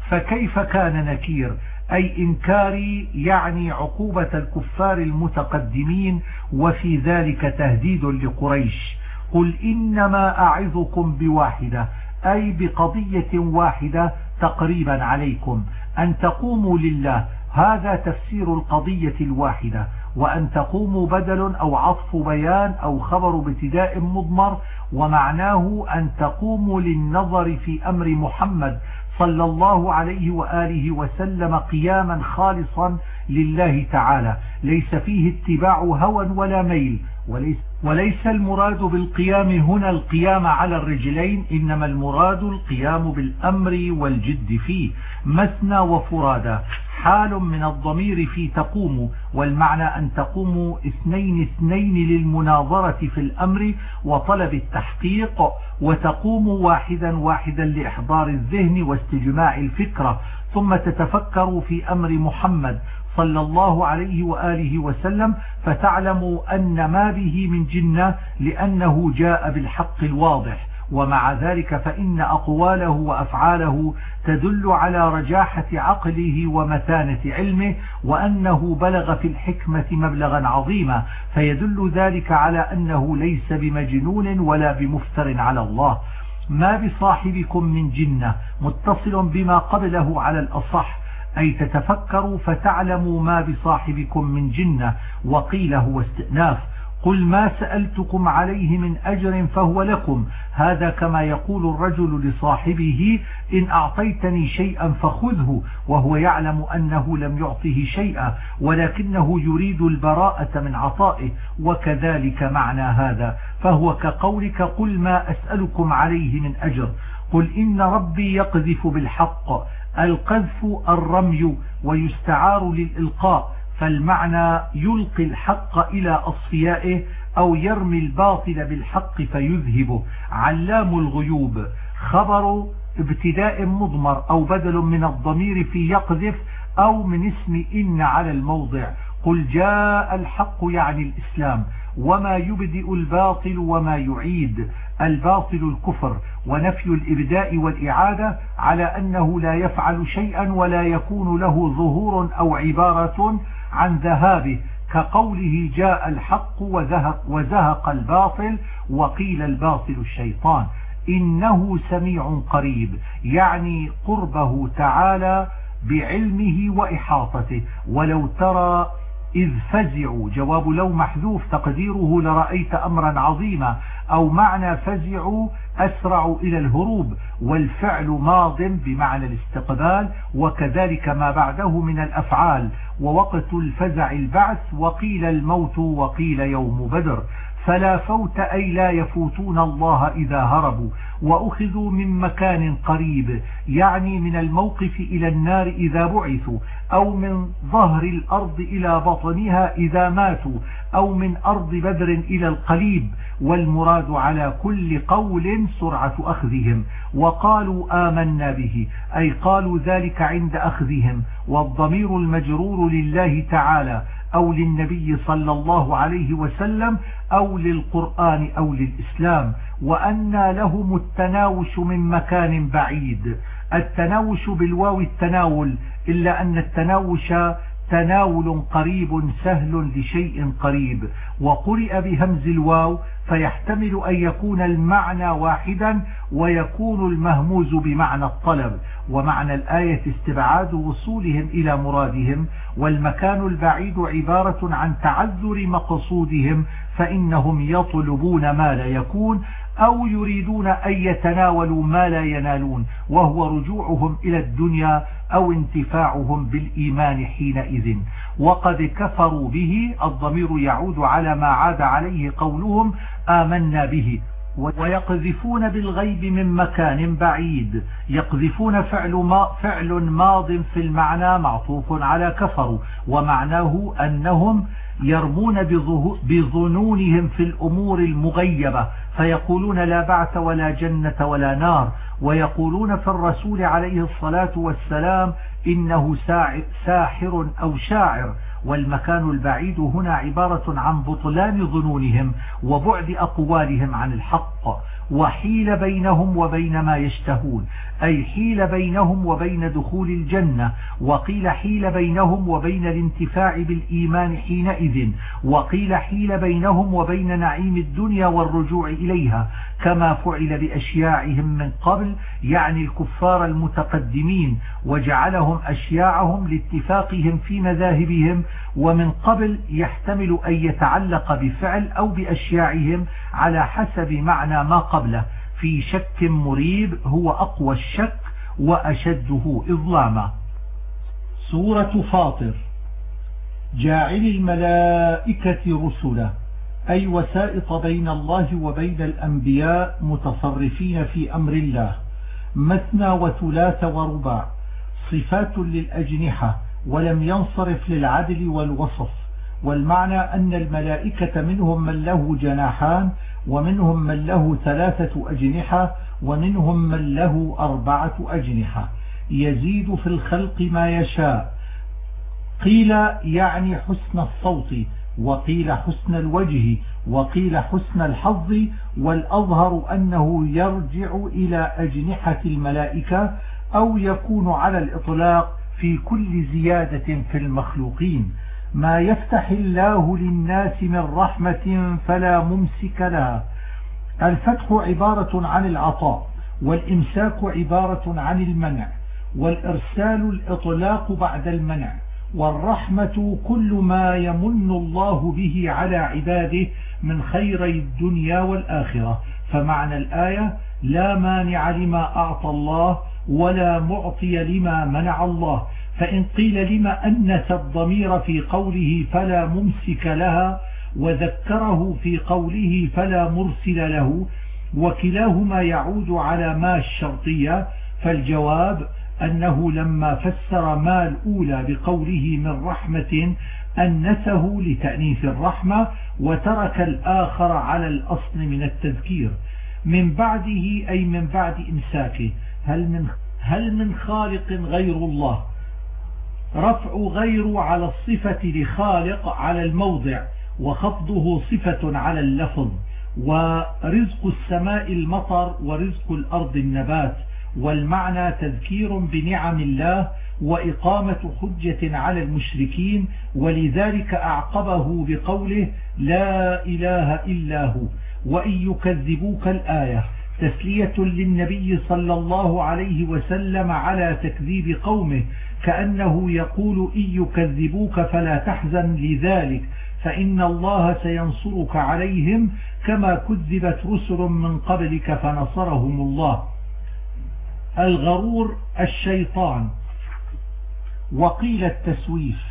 [SPEAKER 1] فكيف كان نكير؟ أي إنكاري يعني عقوبة الكفار المتقدمين وفي ذلك تهديد لقريش. قل إنما أعظكم بواحدة أي بقضية واحدة تقريبا عليكم. أن تقوموا لله هذا تفسير القضية الواحدة. وأن تقوموا بدل أو عطف بيان أو خبر ابتداء مضمر ومعناه أن تقوموا للنظر في أمر محمد صلى الله عليه وآله وسلم قياما خالصا لله تعالى. ليس فيه اتباع هوى ولا ميل. وليس, وليس المراد بالقيام هنا القيام على الرجلين إنما المراد القيام بالأمر والجد فيه. مثنى وفرادا حال من الضمير في تقوم والمعنى أن تقوموا اثنين اثنين للمناظرة في الأمر وطلب التحقيق وتقوموا واحدا واحدا لإحضار الذهن واستجماع الفكرة. ثم تتفكروا في أمر محمد صلى الله عليه وآله وسلم فتعلموا أن ما به من جنة لأنه جاء بالحق الواضح. ومع ذلك فإن أقواله وأفعاله تدل على رجاحة عقله ومتانة علمه وأنه بلغ في الحكمة مبلغا عظيما. فيدل ذلك على أنه ليس بمجنون ولا بمفتر على الله. ما بصاحبكم من جنة متصل بما قبله على الأصح. أي تتفكروا فتعلموا ما بصاحبكم من جنة وقيل هو استئناف. قل ما سألتكم عليه من أجر فهو لكم. هذا كما يقول الرجل لصاحبه إن أعطيتني شيئا فخذه وهو يعلم أنه لم يعطه شيئا ولكنه يريد البراءة من عطائه وكذلك معنى هذا. فهو كقولك قل ما أسألكم عليه من أجر. قل إن ربي يقذف بالحق. القذف الرمي ويستعار للإلقاء فالمعنى يلقي الحق إلى أصفيائه أو يرمي الباطل بالحق فيذهبه. علام الغيوب. خبر ابتداء مضمر أو بدل من الضمير في يقذف أو من اسم إن على الموضع. قل جاء الحق يعني الإسلام. وما يبدئ الباطل وما يعيد. الباطل الكفر. ونفي الإبداء والإعادة على أنه لا يفعل شيئا ولا يكون له ظهور أو عبارة عن ذهابه كقوله جاء الحق وزهق, وزهق الباطل وقيل الباطل الشيطان. إنه سميع قريب يعني قربه تعالى بعلمه وإحاطته. ولو ترى إذ فزعوا. جواب لو محذوف. تقديره لرأيت أمرا عظيما. أو معنى فزعوا أسرعوا إلى الهروب. والفعل ماض بمعنى الاستقبال. وكذلك ما بعده من الأفعال. ووقت الفزع البعث. وقيل الموت وقيل يوم بدر. فلا فوت أي لا يفوتون الله إذا هربوا وأخذوا من مكان قريب يعني من الموقف إلى النار إذا بعثوا أو من ظهر الأرض إلى بطنها إذا ماتوا أو من أرض بدر إلى القليب والمراد على كل قول سرعة أخذهم وقالوا آمنا به أي قالوا ذلك عند أخذهم والضمير المجرور لله تعالى أو للنبي صلى الله عليه وسلم أو للقرآن أو للإسلام وأن لهم التناوش من مكان بعيد. التناوش بالواو التناول إلا أن التناوش تناول قريب سهل لشيء قريب. وقرئ بهمز الواو فيحتمل أن يكون المعنى واحدا ويكون المهموز بمعنى الطلب. ومعنى الآية استبعاد وصولهم إلى مرادهم والمكان البعيد عبارة عن تعذر مقصودهم فإنهم يطلبون ما لا يكون أو يريدون أن يتناولوا ما لا ينالون وهو رجوعهم إلى الدنيا أو انتفاعهم بالإيمان حينئذ. وقد كفروا به الضمير يعود على ما عاد عليه قولهم آمنا به. ويقذفون بالغيب من مكان بعيد. يقذفون فعل, ما فعل ماض في المعنى معطوف على كفروا ومعناه أنهم يرمون بظنونهم في الأمور المغيبة فيقولون لا بعث ولا جنة ولا نار ويقولون في الرسول عليه الصلاة والسلام إنه ساحر أو شاعر والمكان البعيد هنا عبارة عن بطلان ظنونهم وبعد أقوالهم عن الحق وحيل بينهم وبين ما يشتهون. أي حيل بينهم وبين دخول الجنة وقيل حيل بينهم وبين الانتفاع بالإيمان حينئذ وقيل حيل بينهم وبين نعيم الدنيا والرجوع إليها كما فعل بأشياعهم من قبل يعني الكفار المتقدمين وجعلهم أشياعهم لاتفاقهم في مذاهبهم ومن قبل يحتمل أن يتعلق بفعل أو بأشياعهم على حسب معنى ما قبله. في شك مريب هو أقوى الشك وأشده إظلاما. سورة فاطر. جاعل الملائكة رسلا. أي وسائط بين الله وبين الأنبياء متصرفين في أمر الله. مثنى وثلاث ورباع. صفات للأجنحة ولم ينصرف للعدل والوصف. والمعنى أن الملائكة منهم من له جناحان ومنهم من له ثلاثة أجنحة ومنهم من له أربعة أجنحة. يزيد في الخلق ما يشاء. قيل يعني حسن الصوت وقيل حسن الوجه وقيل حسن الحظ والأظهر أنه يرجع إلى أجنحة الملائكة أو يكون على الإطلاق في كل زيادة في المخلوقين. ما يفتح الله للناس من رحمة فلا ممسك لها. الفتح عبارة عن العطاء والإمساك عبارة عن المنع والإرسال الإطلاق بعد المنع والرحمة كل ما يمن الله به على عباده من خيري الدنيا والآخرة. فمعنى الآية لا مانع لما أعطى الله ولا معطي لما منع الله. فإن قيل لما أنس الضمير في قوله فلا ممسك لها وذكره في قوله فلا مرسل له وكلاهما يعود على ما الشرطية فالجواب أنه لما فسر ما الأولى بقوله من رحمة أنسه لتأنيث الرحمة وترك الآخر على الأصل من التذكير. من بعده أي من بعد إمساكه هل من, هل من خالق غير الله؟ رفع غير على الصفة لخالق على الموضع وخفضه صفة على اللفظ. ورزق السماء المطر ورزق الأرض النبات. والمعنى تذكير بنعم الله وإقامة حجة على المشركين. ولذلك أعقبه بقوله لا إله إلا هو. وإن يكذبوك الآية. تسلية للنبي صلى الله عليه وسلم على تكذيب قومه. كأنه يقول إن يكذبوك فلا تحزن لذلك فإن الله سينصرك عليهم كما كذبت رسل من قبلك فنصرهم الله. الغرور الشيطان. وقيل التسويف.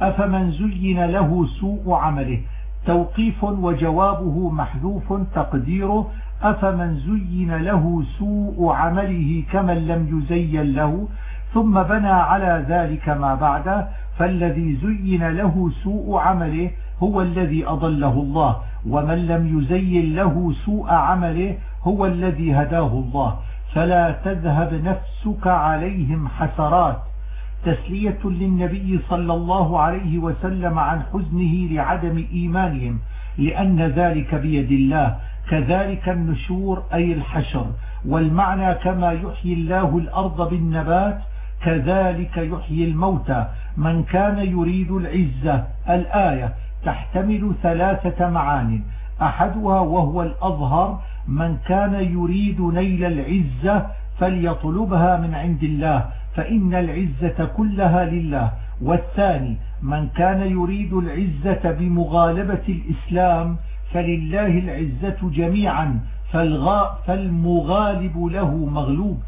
[SPEAKER 1] أفمن زين له سوء عمله؟ توقيف وجوابه محذوف تقديره. أفمن زين له سوء عمله كمن لم يزين له؟ ثم بنى على ذلك ما بعده فالذي زين له سوء عمله هو الذي أضله الله ومن لم يزين له سوء عمله هو الذي هداه الله. فلا تذهب نفسك عليهم حسرات. تسلية للنبي صلى الله عليه وسلم عن حزنه لعدم إيمانهم لأن ذلك بيد الله. كذلك النشور أي الحشر. والمعنى كما يحيي الله الأرض بالنبات كذلك يحيي الموتى. من كان يريد العزة الآية تحتمل ثلاثة معان أحدها وهو الأظهر من كان يريد نيل العزة فليطلبها من عند الله فإن العزة كلها لله. والثاني من كان يريد العزة بمغالبة الإسلام فلله العزة جميعا فالمغالب له مغلوب.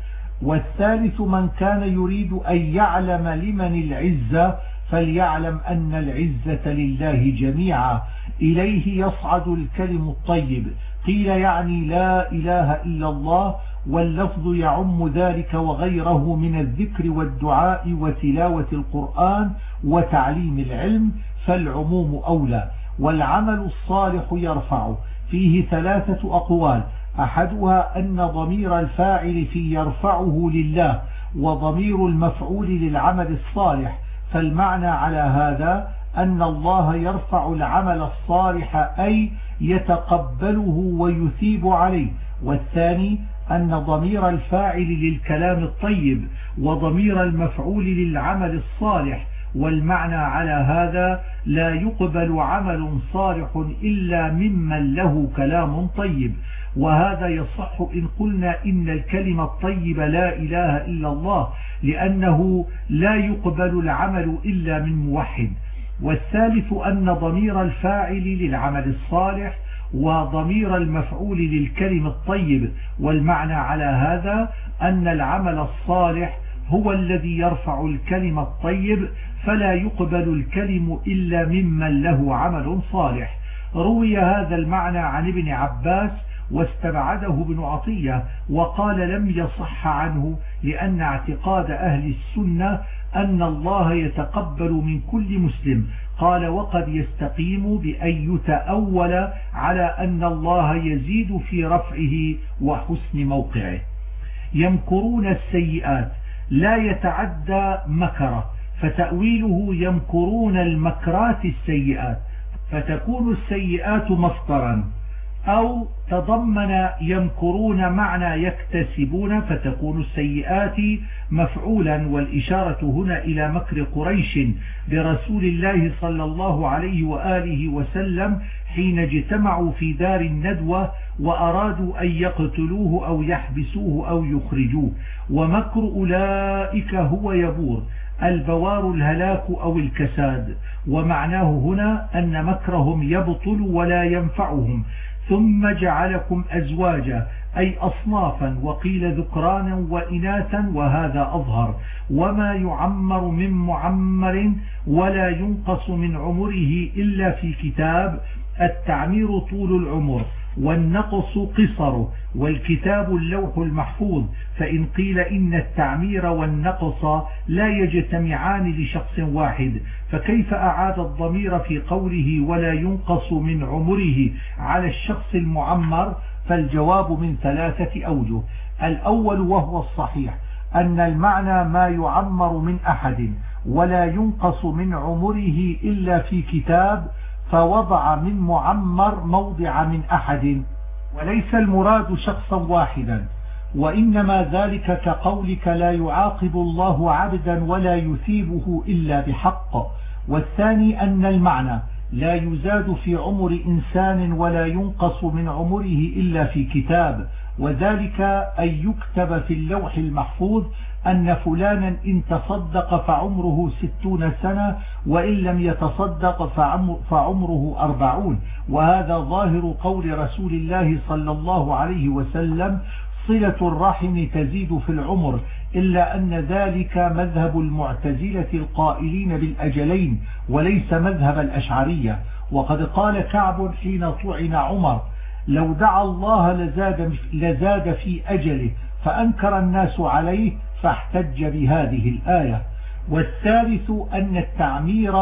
[SPEAKER 1] والثالث من كان يريد أن يعلم لمن العزة فليعلم أن العزة لله جميعا. إليه يصعد الكلم الطيب. قيل يعني لا إله إلا الله واللفظ يعم ذلك وغيره من الذكر والدعاء وتلاوة القرآن وتعليم العلم فالعموم أولى. والعمل الصالح يرفع. فيه ثلاثة أقوال. أحدها أن ضمير الفاعل في يرفعه لله وضمير المفعول للعمل الصالح فالمعنى على هذا أن الله يرفع العمل الصالح أي يتقبله ويثيب عليه والثاني أن ضمير الفاعل للكلام الطيب وضمير المفعول للعمل الصالح والمعنى على هذا لا يقبل عمل صالح إلا ممن له كلام طيب. وهذا يصح إن قلنا إن الكلمة الطيبة لا إله إلا الله لأنه لا يقبل العمل إلا من موحد. والثالث أن ضمير الفاعل للعمل الصالح وضمير المفعول للكلم الطيب. والمعنى على هذا أن العمل الصالح هو الذي يرفع الكلم الطيب فلا يقبل الكلم إلا ممن له عمل صالح. روي هذا المعنى عن ابن عباس واستبعده ابن عطية وقال لم يصح عنه لأن اعتقاد أهل السنة أن الله يتقبل من كل مسلم. قال وقد يستقيم بأن يتأول على أن الله يزيد في رفعه وحسن موقعه. يمكرون السيئات لا يتعدى مكره فتأويله يمكرون المكرات السيئات فتكون السيئات مصدرا أو تضمن يمكرون معنى يكتسبون فتكون السيئات مفعولا والإشارة هنا إلى مكر قريش برسول الله صلى الله عليه وآله وسلم حين اجتمعوا في دار الندوة وأرادوا أن يقتلوه أو يحبسوه أو يخرجوه. ومكر أولئك هو يبور البوار الهلاك أو الكساد. ومعناه هنا أن مكرهم يبطل ولا ينفعهم. ثم جعلكم أزواجا أي أصنافا وقيل ذكرانا وإناثا وهذا أظهر. وما يعمر من معمر ولا ينقص من عمره إلا في كتاب التعمير طول العمر. والنقص قصره والكتاب اللوح المحفوظ فإن قيل إن التعمير والنقص لا يجتمعان لشخص واحد فكيف أعاد الضمير في قوله ولا ينقص من عمره على الشخص المعمر؟ فالجواب من ثلاثة أوجه. الأول وهو الصحيح أن المعنى ما يعمر من أحد ولا ينقص من عمره إلا في كتاب فوضع من معمر موضع من أحد وليس المراد شخصا واحدا وإنما ذلك كقولك لا يعاقب الله عبدا ولا يثيبه إلا بحق والثاني أن المعنى لا يزاد في عمر إنسان ولا ينقص من عمره إلا في كتاب وذلك أن يكتب في اللوح المحفوظ أن فلانا إن تصدق فعمره ستون سنة وإن لم يتصدق فعمره أربعون. وهذا ظاهر قول رسول الله صلى الله عليه وسلم صلة الرحم تزيد في العمر إلا أن ذلك مذهب المعتزلة القائلين بالأجلين وليس مذهب الأشعرية. وقد قال كعب حين طعن عمر لو دعا الله لزاد, لزاد في أجله فأنكر الناس عليه فاحتج بهذه الآية. والثالث أن التعمير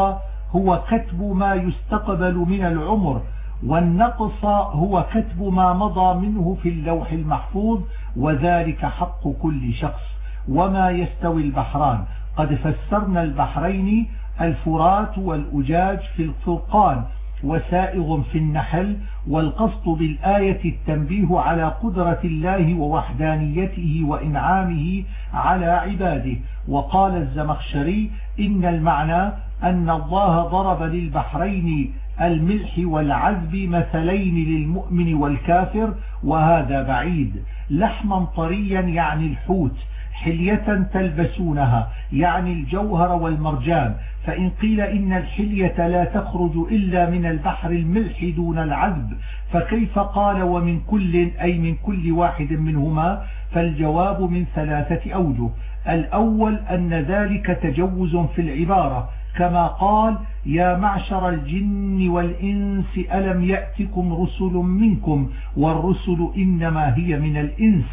[SPEAKER 1] هو كتب ما يستقبل من العمر والنقص هو كتب ما مضى منه في اللوح المحفوظ وذلك حق كل شخص. وما يستوي البحران. قد فسرنا البحرين الفرات والأجاج في الفرقان وسائغ في النحل والقصد بالآية التنبيه على قدرة الله ووحدانيته وإنعامه على عباده. وقال الزمخشري إن المعنى أن الله ضرب للبحرين الملح والعذب مثلين للمؤمن والكافر وهذا بعيد. لحما طريا يعني الحوت حلية تلبسونها يعني الجوهر والمرجان فإن قيل إن الحلية لا تخرج إلا من البحر الملح دون العذب فكيف قال ومن كل أي من كل واحد منهما؟ فالجواب من ثلاثة أوجه. الأول أن ذلك تجوز في العبارة كما قال يا معشر الجن والإنس ألم يأتكم رسل منكم؟ والرسل إنما هي من الإنس.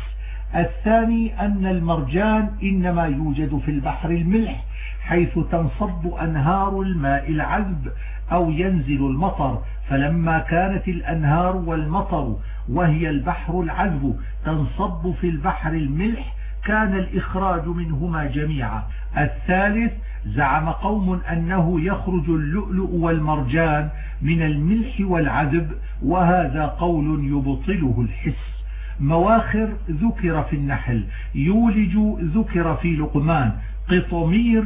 [SPEAKER 1] الثاني أن المرجان إنما يوجد في البحر الملح حيث تنصب أنهار الماء العذب أو ينزل المطر فلما كانت الأنهار والمطر وهي البحر العذب تنصب في البحر الملح كان الإخراج منهما جميعا. الثالث زعم قوم أنه يخرج اللؤلؤ والمرجان من الملح والعذب وهذا قول يبطله الحس. مواخر ذكر في النحل يولج ذكر في لقمان قطمير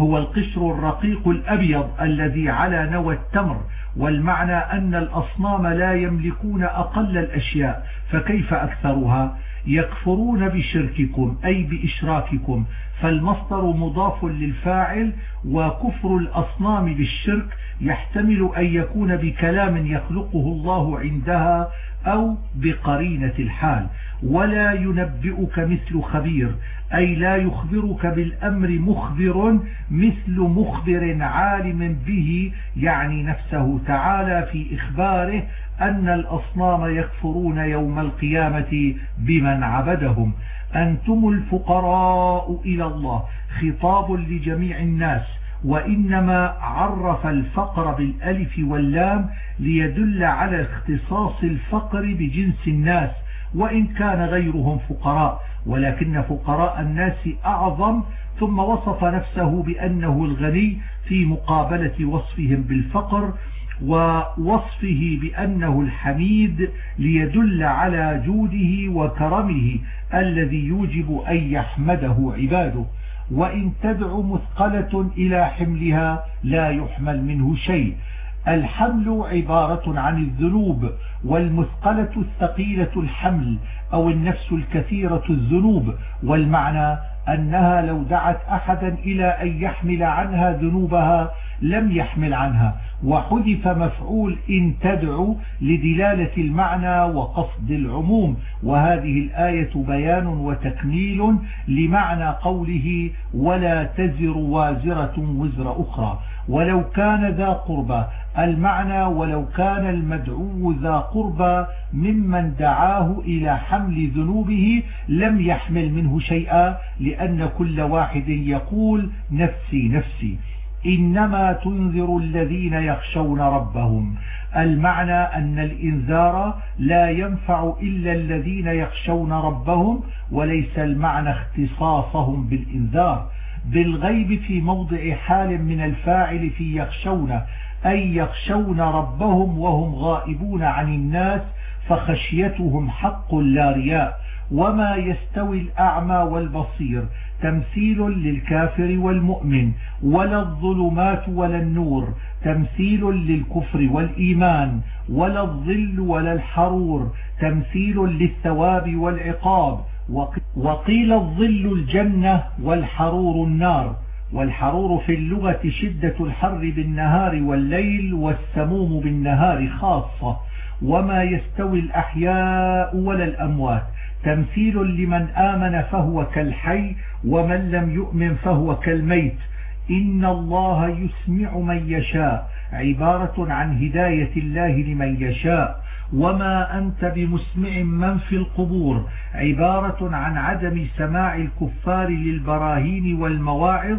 [SPEAKER 1] هو القشر الرقيق الأبيض الذي على نوى التمر والمعنى أن الأصنام لا يملكون أقل الأشياء فكيف أكثرها؟ يكفرون بشرككم أي بإشراككم فالمصدر مضاف للفاعل وكفر الأصنام بالشرك يحتمل أن يكون بكلام يخلقه الله عندها أو بقرينة الحال. ولا ينبئك مثل خبير أي لا يخبرك بالأمر مخبر مثل مخبر عالم به يعني نفسه تعالى في إخباره أن الأصنام يكفرون يوم القيامة بمن عبدهم. أنتم الفقراء إلى الله خطاب لجميع الناس وإنما عرف الفقر بالألف واللام ليدل على اختصاص الفقر بجنس الناس وإن كان غيرهم فقراء. ولكن فقراء الناس أعظم ثم وصف نفسه بأنه الغني في مقابلة وصفهم بالفقر ووصفه بأنه الحميد ليدل على جوده وكرمه الذي يوجب أن يحمده عباده. وإن تدع مثقلة إلى حملها لا يحمل منه شيء. الحمل عبارة عن الذنوب والمثقلة الثقيلة الحمل أو النفس الكثيرة الذنوب والمعنى أنها لو دعت أحدا إلى أن يحمل عنها ذنوبها لم يحمل عنها وحذف مفعول إن تدعو لدلالة المعنى وقصد العموم. وهذه الآية بيان وتكميل لمعنى قوله ولا تزر وازرة وزر أخرى. ولو كان ذا قربى. المعنى ولو كان المدعو ذا قربى ممن دعاه إلى حمل ذنوبه لم يحمل منه شيئا لأن كل واحد يقول نفسي نفسي. إنما تنذر الذين يخشون ربهم. المعنى أن الإنذار لا ينفع إلا الذين يخشون ربهم وليس المعنى اختصاصهم بالإنذار. بالغيب في موضع حال من الفاعل في يخشون أي يخشون ربهم وهم غائبون عن الناس فخشيتهم حق لا رياء. وما يستوي الأعمى والبصير تمثيل للكافر والمؤمن ولا الظلمات ولا النور تمثيل للكفر والإيمان ولا الظل ولا الحرور تمثيل للثواب والعقاب. وقيل الظل الجنة والحرور النار والحرور في اللغة شدة الحر بالنهار والليل والسموم بالنهار خاصة وما يستوي الأحياء ولا الأموات. تمثيل لمن آمن فهو كالحي ومن لم يؤمن فهو كالميت. إن الله يسمع من يشاء عبارة عن هداية الله لمن يشاء. وما أنت بمسمع من في القبور عبارة عن عدم سماع الكفار للبراهين والمواعظ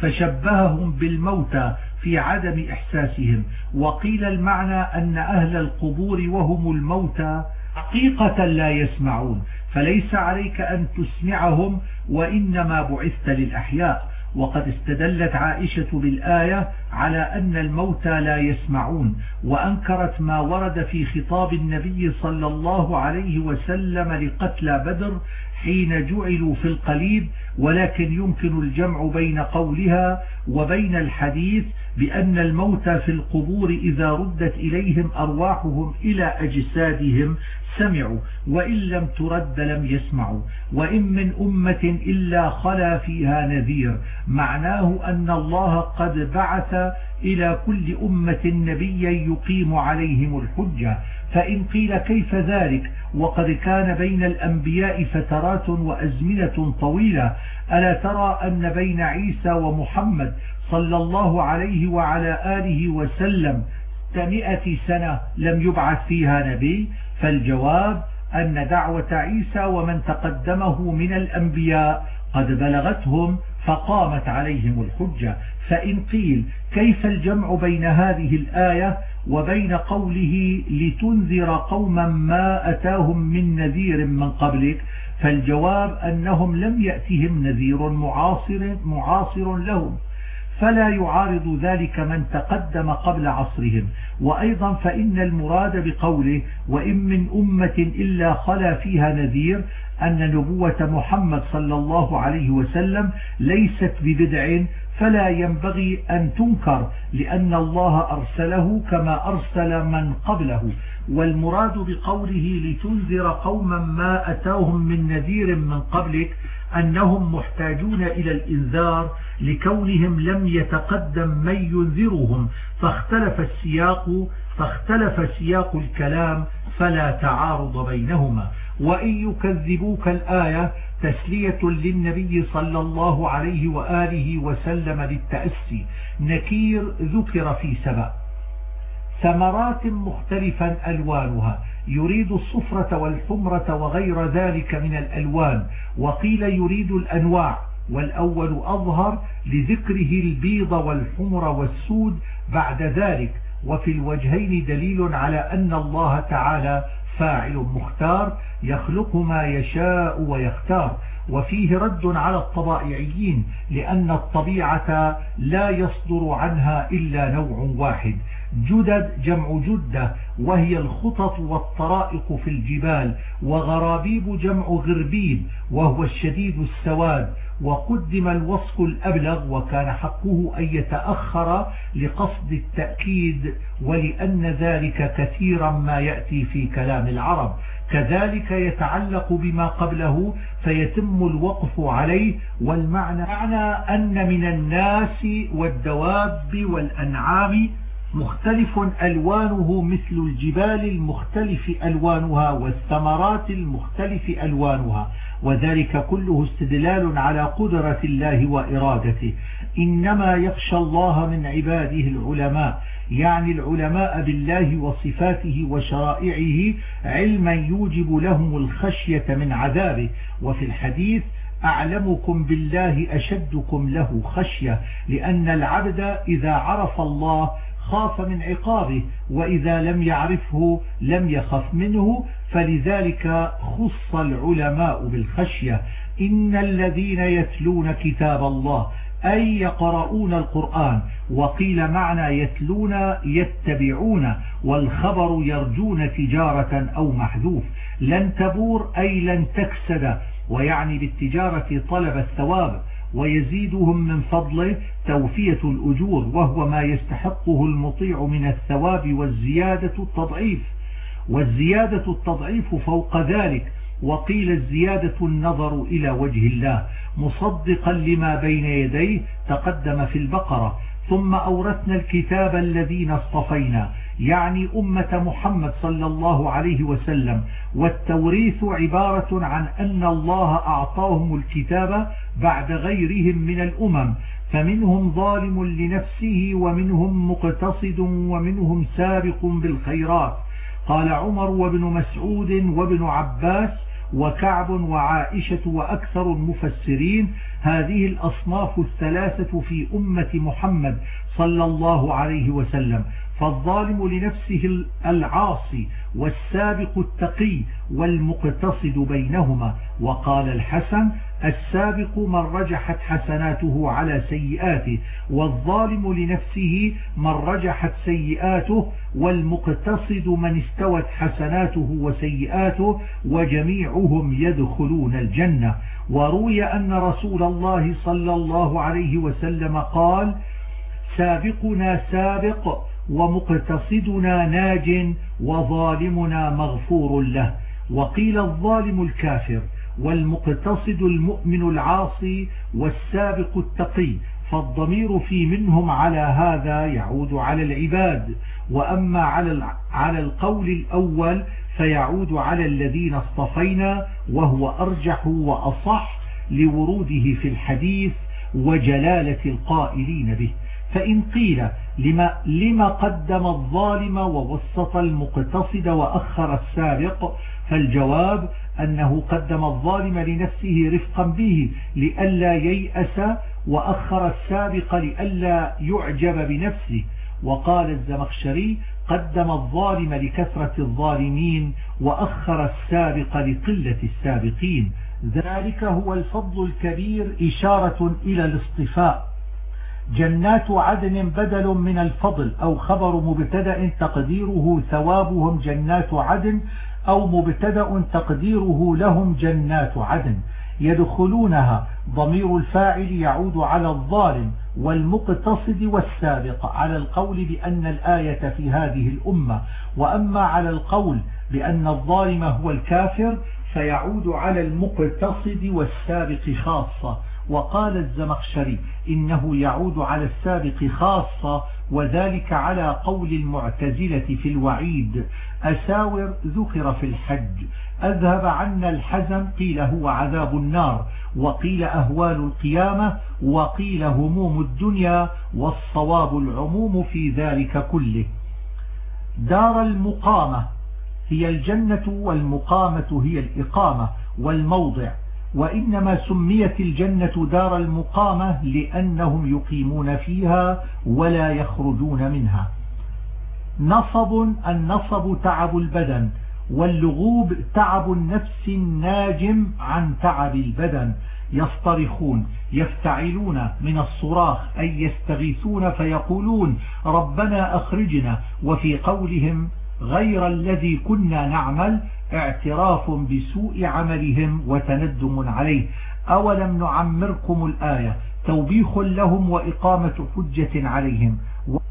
[SPEAKER 1] فشبههم بالموتى في عدم إحساسهم وقيل المعنى أن أهل القبور وهم الموتى حقيقة لا يسمعون فليس عليك أن تسمعهم وإنما بعثت للأحياء وقد استدلت عائشة بالآية على أن الموتى لا يسمعون وأنكرت ما ورد في خطاب النبي صلى الله عليه وسلم لقتلى بدر حين جعلوا في القليب ولكن يمكن الجمع بين قولها وبين الحديث بأن الموتى في القبور إذا ردت إليهم أرواحهم إلى أجسادهم سمعوا وإن لم ترد لم يسمعوا. وإن من أمة إلا خلا فيها نذير. معناه أن الله قد بعث إلى كل أمة نبيا يقيم عليهم الحجة. فإن قيل كيف ذلك؟ وقد كان بين الأنبياء فترات وأزمنة طويلة. ألا ترى أن بين عيسى ومحمد صلى الله عليه وعلى آله وسلم مئة سنة لم يبعث فيها نبي؟ فالجواب أن دعوة عيسى ومن تقدمه من الأنبياء قد بلغتهم فقامت عليهم الحجة. فإن قيل كيف الجمع بين هذه الآية وبين قوله لتنذر قوما ما أتاهم من نذير من قبلك فالجواب أنهم لم يأتهم نذير معاصر, معاصر لهم. فلا يعارض ذلك من تقدم قبل عصرهم. وأيضا فإن المراد بقوله وإن من أمة إلا خلا فيها نذير أن نبوة محمد صلى الله عليه وسلم ليست ببدع فلا ينبغي أن تنكر لأن الله أرسله كما أرسل من قبله. والمراد بقوله لتنذر قوما ما أتاهم من نذير من قبلك أنهم محتاجون إلى الإنذار لكونهم لم يتقدم من ينذرهم. فاختلف السياق فاختلف سياق الكلام فلا تعارض بينهما. وإن يكذبوك الآية تسلية للنبي صلى الله عليه وآله وسلم للتأسي. نكير ذكر في سبأ. ثمرات مختلفا ألوانها. يريد الصفرة والحمرة وغير ذلك من الألوان. وقيل يريد الأنواع. والأول أظهر لذكره البيض والحمر والسود بعد ذلك. وفي الوجهين دليل على أن الله تعالى فاعل مختار يخلق ما يشاء ويختار. وفيه رد على الطبائعيين لأن الطبيعة لا يصدر عنها إلا نوع واحد. جدد جمع جدة وهي الخطط والطرائق في الجبال وغرابيب جمع غربيب وهو الشديد السواد. وقدم الوصف الأبلغ وكان حقه أن يتأخر لقصد التأكيد ولأن ذلك كثيرا ما يأتي في كلام العرب. كذلك يتعلق بما قبله فيتم الوقف عليه. والمعنى معنى أن من الناس والدواب والأنعام مختلف ألوانه مثل الجبال المختلف ألوانها والثمرات المختلف ألوانها وذلك كله استدلال على قدرة الله وإرادته. إنما يخشى الله من عباده العلماء يعني العلماء بالله وصفاته وشرائعه علما يوجب لهم الخشية من عذابه. وفي الحديث أعلمكم بالله أشدكم له خشية لأن العبد إذا عرف الله خاف من عقابه وإذا لم يعرفه لم يخف منه فلذلك خص العلماء بالخشية. إن الذين يتلون كتاب الله أي يقرؤون القرآن وقيل معنى يتلون يتبعون والخبر يرجون تجارة أو محذوف. لن تبور أي لن تكسد ويعني بالتجارة طلب الثواب. ويزيدهم من فضله توفية الأجور وهو ما يستحقه المطيع من الثواب والزيادة التضعيف. والزيادة التضعيف فوق ذلك وقيل الزيادة النظر إلى وجه الله مصدقا لما بين يديه تقدم في البقرة. ثم أورثنا الكتاب الذين اصطفينا يعني أمة محمد صلى الله عليه وسلم والتوريث عبارة عن أن الله أعطاهم الكتاب بعد غيرهم من الأمم فمنهم ظالم لنفسه ومنهم مقتصد ومنهم سابق بالخيرات. قال عمر وابن مسعود وابن عباس وكعب وعائشة وأكثر المفسرين هذه الأصناف الثلاثة في أمة محمد صلى الله عليه وسلم. فالظالم لنفسه العاصي والسابق التقي والمقتصد بينهما. وقال الحسن السابق من رجحت حسناته على سيئاته والظالم لنفسه من رجحت سيئاته والمقتصد من استوت حسناته وسيئاته وجميعهم يدخلون الجنة. وروي أن رسول الله صلى الله عليه وسلم قال سابقنا سابق ومقتصدنا ناج وظالمنا مغفور له. وقيل الظالم الكافر والمقتصد المؤمن العاصي والسابق التقي فالضمير في منهم على هذا يعود على العباد. وأما على القول الأول فيعود على الذين اصطفينا وهو أرجح وأصح لوروده في الحديث وجلالة القائلين به. فإن قيل لما, لما قدم الظالم ووسط المقتصد وأخر السابق فالجواب أنه قدم الظالم لنفسه رفقا به لئلا ييأس وأخر السابق لئلا يعجب بنفسه. وقال الزمخشري قدم الظالم لكثرة الظالمين وأخر السابق لقلة السابقين. ذلك هو الفضل الكبير إشارة إلى الاصطفاء. جنات عدن بدل من الفضل أو خبر مبتدأ تقديره ثوابهم جنات عدن أو مبتدأ تقديره لهم جنات عدن. يدخلونها ضمير الفاعل يعود على الظالم والمقتصد والسابق على القول بأن الآية في هذه الأمة. وأما على القول بأن الظالم هو الكافر فيعود على المقتصد والسابق خاصة. وقال الزمخشري إنه يعود على السابق خاصة وذلك على قول المعتزلة في الوعيد أساور ذكر في الحج أذهب عنا الحزن قيل هو عذاب النار وقيل أهوال القيامة وقيل هموم الدنيا والصواب العموم في ذلك كله. دار المقامة هي الجنة والمقامة هي الإقامة والموضع. وإنما سميت الجنة دار المقامة لأنهم يقيمون فيها ولا يخرجون منها. نصب النصب تعب البدن واللغوب تعب النفس الناجم عن تعب البدن. يصطرخون يفتعلون من الصراخ أي يستغيثون فيقولون ربنا أخرجنا. وفي قولهم غير الذي كنا نعمل اعتراف بسوء عملهم وتندم عليه. أولم نعمركم الآية؟ توبيخ لهم وإقامة حجة عليهم.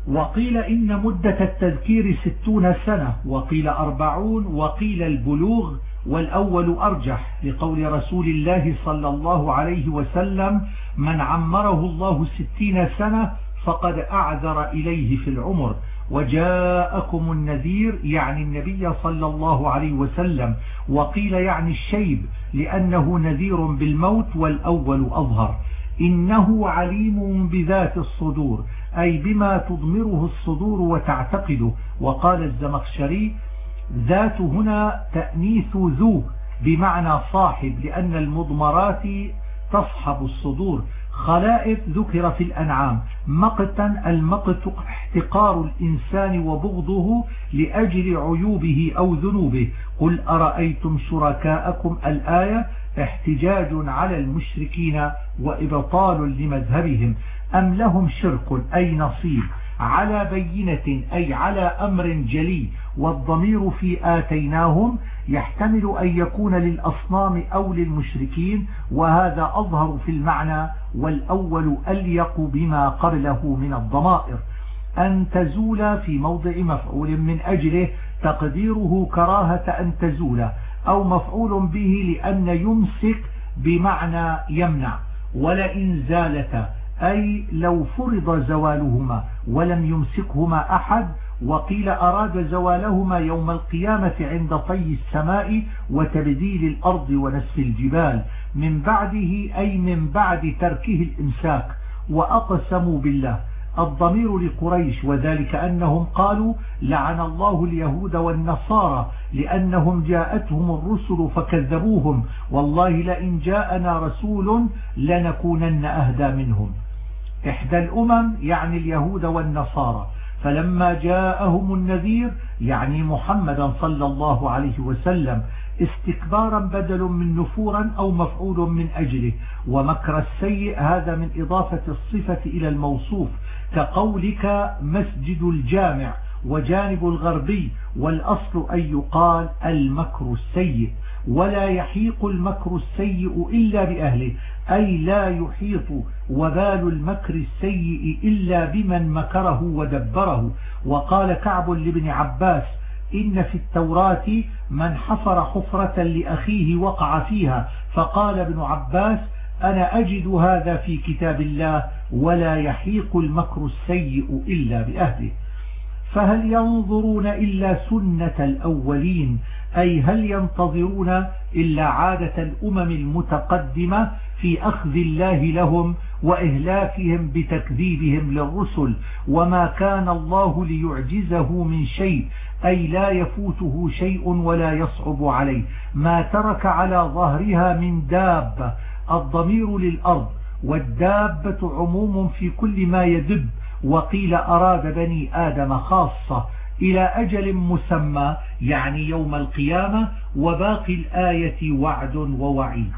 [SPEAKER 1] وقيل إن مدة التذكير ستون سنة. وقيل أربعون وقيل البلوغ والأول أرجح. لقول رسول الله صلى الله عليه وسلم من عمره الله ستين سنة فقد أعذر إليه في العمر. وجاءكم النذير يعني النبي صلى الله عليه وسلم وقيل يعني الشيب لأنه نذير بالموت والأول أظهر. إنه عليم بذات الصدور أي بما تضمره الصدور وتعتقده. وقال الزمخشري ذات هنا تأنيث ذو بمعنى صاحب لأن المضمرات تصحب الصدور. خلائف ذكر في الأنعام. مقتا المقت احتقار الإنسان وبغضه لأجل عيوبه أو ذنوبه. قل أرأيتم شركاءكم الآية؟ احتجاج على المشركين وإبطال لمذهبهم. أم لهم شرك أي نصيب؟ على بينة أي على أمر جلي. والضمير في آتيناهم يحتمل أن يكون للأصنام أو للمشركين وهذا أظهر في المعنى والأول أليق بما قبله من الضمائر. أن تزول في موضع مفعول من أجله تقديره كراهة أن تزول أو مفعول به لأن يمسك بمعنى يمنع. ولئن زالتا أي لو فرض زوالهما ولم يمسكهما أحد وقيل أراد زوالهما يوم القيامة عند طي السماء وتبديل الأرض ونسف الجبال من بعده أي من بعد تركه الإمساك وأقسموا بالله. الضمير لقريش وذلك أنهم قالوا لعن الله اليهود والنصارى لأنهم جاءتهم الرسل فكذبوهم. والله لئن جاءنا رسول لنكونن أهدى منهم. إحدى الأمم يعني اليهود والنصارى. فلما جاءهم النذير يعني محمدا صلى الله عليه وسلم استكبارا بدل من نفورا أو مفعول من أجله. ومكر السيء هذا من إضافة الصفة إلى الموصوف كقولك مسجد الجامع وجانب الغربي والأصل أن يقال المكر السيء ولا يحيق المكر السيء إلا بأهله. أي لا يحيط وبال المكر السيء إلا بمن مكره ودبره. وقال كعب لابن عباس إن في التوراة من حفر حفرة لأخيه وقع فيها. فقال ابن عباس أنا أجد هذا في كتاب الله ولا يحيق المكر السيء إلا بأهله. فهل ينظرون إلا سنة الأولين؟ أي هل ينتظرون إلا عادة الأمم المتقدمة؟ في أخذ الله لهم وإهلاكهم بتكذيبهم للرسل وما كان الله ليعجزه من شيء أي لا يفوته شيء ولا يصعب عليه. ما ترك على ظهرها من دابة الضمير للأرض والدابة عموم في كل ما يدب. وقيل أراد بني آدم خاصة إلى أجل مسمى يعني يوم القيامة وباقي الآية وعد ووعيد.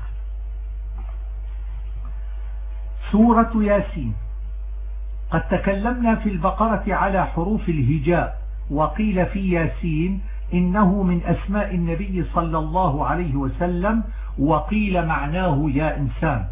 [SPEAKER 1] سورة ياسين. قد تكلمنا في البقرة على حروف الهجاء وقيل في ياسين إنه من أسماء النبي صلى الله عليه وسلم وقيل معناه يا إنسان.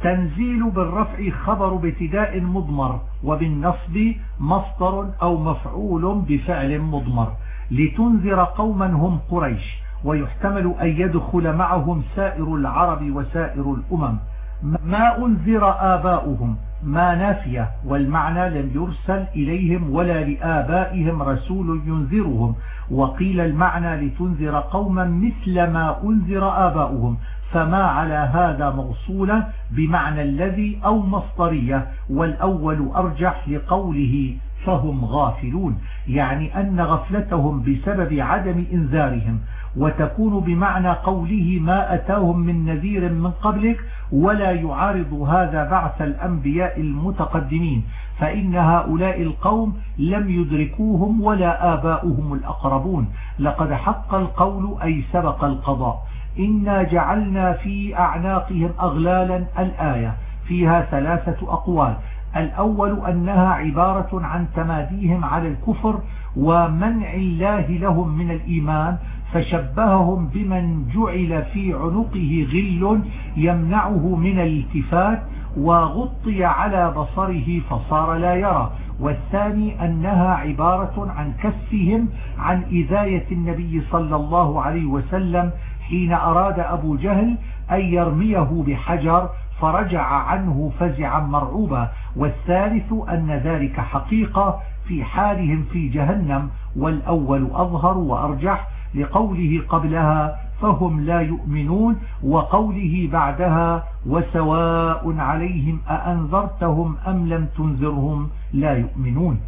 [SPEAKER 1] تنزيل بالرفع خبر ابتداء مضمر وبالنصب مصدر أو مفعول بفعل مضمر. لتنذر قوما هم قريش ويحتمل أن يدخل معهم سائر العرب وسائر الأمم. ما أنذر آباؤهم؟ ما نافية والمعنى لم يرسل إليهم ولا لآبائهم رسول ينذرهم. وقيل المعنى لتنذر قوما مثل ما أنذر آباؤهم. فما على هذا موصولة بمعنى الذي أو مصدرية. والأول أرجح لقوله فهم غافلون يعني أن غفلتهم بسبب عدم إنذارهم. وتكون بمعنى قوله ما أتاهم من نذير من قبلك ولا يعارض هذا بعث الأنبياء المتقدمين فإن هؤلاء القوم لم يدركوهم ولا آباؤهم الأقربون. لقد حق القول أي سبق القضاء. إنا جعلنا في أعناقهم أغلالا الآية فيها ثلاثة أقوال. الأول أنها عبارة عن تماديهم على الكفر ومنع الله لهم من الإيمان فشبههم بمن جعل في عنقه غل يمنعه من الالتفات وغطي على بصره فصار لا يرى. والثاني أنها عبارة عن كفهم عن إذاية النبي صلى الله عليه وسلم حين أراد أبو جهل أن يرميه بحجر فرجع عنه فزعا مرعوبا. والثالث أن ذلك حقيقة في حالهم في جهنم والأول أظهر وأرجح. لقوله قبلها فهم لا يؤمنون وقوله بعدها وسواء عليهم أأنذرتهم أم لم تنذرهم لا يؤمنون.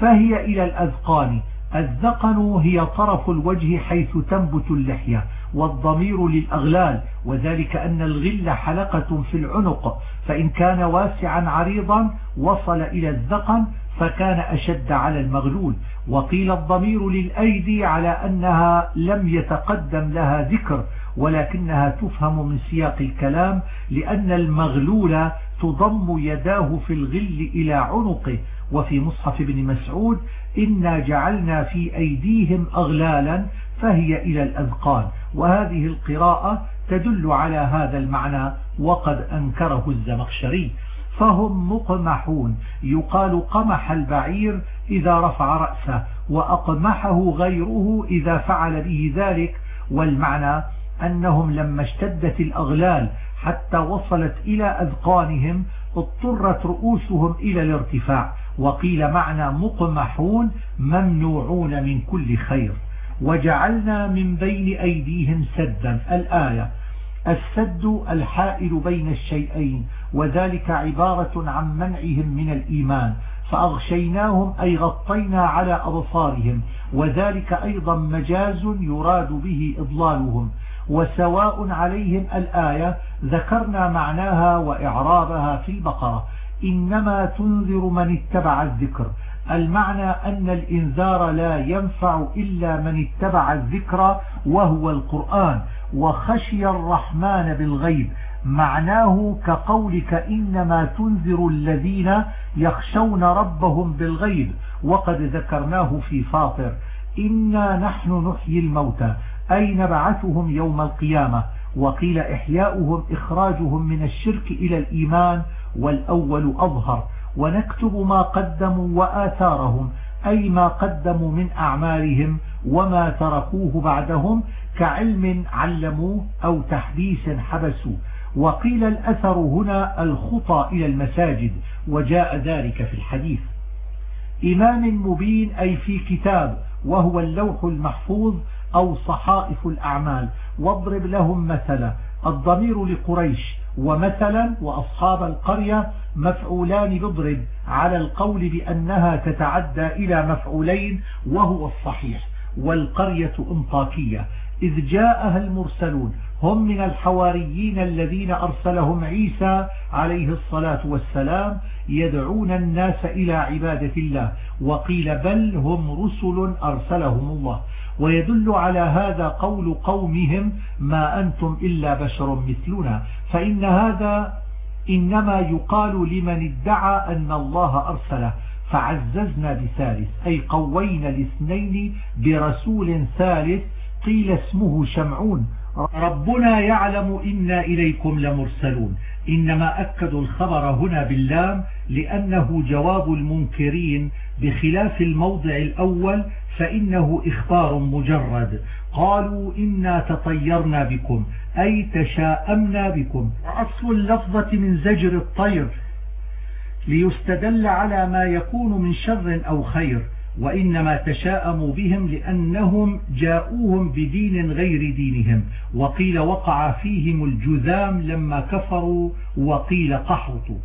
[SPEAKER 1] فهي إلى الأذقان. الذقن هي طرف الوجه حيث تنبت اللحية والضمير للأغلال وذلك أن الغل حلقة في العنق. فإن كان واسعا عريضا وصل إلى الذقن فكان أشد على المغلول. وقيل الضمير للأيدي على أنها لم يتقدم لها ذكر ولكنها تفهم من سياق الكلام لأن المغلول تضم يداه في الغل إلى عنقه. وفي مصحف ابن مسعود إنا جعلنا في أيديهم أغلالا فهي إلى الأذقان. وهذه القراءة تدل على هذا المعنى وقد أنكره الزمخشري. فهم مقمحون. يقال قمح البعير إذا رفع رأسه وأقمحه غيره إذا فعل به ذلك. والمعنى أنهم لما اشتدت الأغلال حتى وصلت إلى أذقانهم اضطرت رؤوسهم إلى الارتفاع. وقيل معنى مقمحون ممنوعون من كل خير. وجعلنا من بين أيديهم سدا. الآية السد الحائل بين الشيئين وذلك عبارة عن منعهم من الإيمان فأغشيناهم أي غطينا على أبصارهم وذلك أيضا مجاز يراد به إضلالهم. وسواء عليهم الآية ذكرنا معناها وإعرابها في البقرة. إنما تنذر من اتبع الذكر. المعنى أن الإنذار لا ينفع إلا من اتبع الذكر وهو القرآن وخشي الرحمن بالغيب. معناه كقولك إنما تنذر الذين يخشون ربهم بالغيب وقد ذكرناه في فاطر. إنا نحن نحيي الموتى أي نبعثهم يوم القيامة. وقيل إحياؤهم إخراجهم من الشرك إلى الإيمان والأول أظهر. ونكتب ما قدموا وآثارهم أي ما قدموا من أعمالهم وما تركوه بعدهم كعلم علموه أو تحديث حبسوا وقيل الأثر هنا الخطى إلى المساجد وجاء ذلك في الحديث. إمام مبين أي في كتاب وهو اللوح المحفوظ أو صحائف الأعمال. واضرب لهم مثلا الضمير لقريش ومثلا وأصحاب القرية مفعولان بضرب على القول بأنها تتعدى إلى مفعولين وهو الصحيح. والقرية أنطاكية. إذ جاءها المرسلون هم من الحواريين الذين أرسلهم عيسى عليه الصلاة والسلام يدعون الناس إلى عبادة الله وقيل بل هم رسل أرسلهم الله. ويدل على هذا قول قومهم ما أنتم إلا بشر مثلنا فإن هذا إنما يقال لمن ادعى أن الله أرسله فعززنا بثالث أي قوينا الاثنين برسول ثالث قيل اسمه شمعون. ربنا يعلم إنا إليكم لمرسلون. إنما أكدوا الخبر هنا باللام لأنه جواب المنكرين بخلاف الموضع الأول فإنه إخبار مجرد. قالوا إنا تطيرنا بكم أي تشاءمنا بكم. وأصل اللفظة من زجر الطير ليستدل على ما يكون من شر أو خير. وإنما تشاءموا بهم لأنهم جاءوهم بدين غير دينهم. وقيل وقع فيهم الجذام لما كفروا وقيل قحطوا.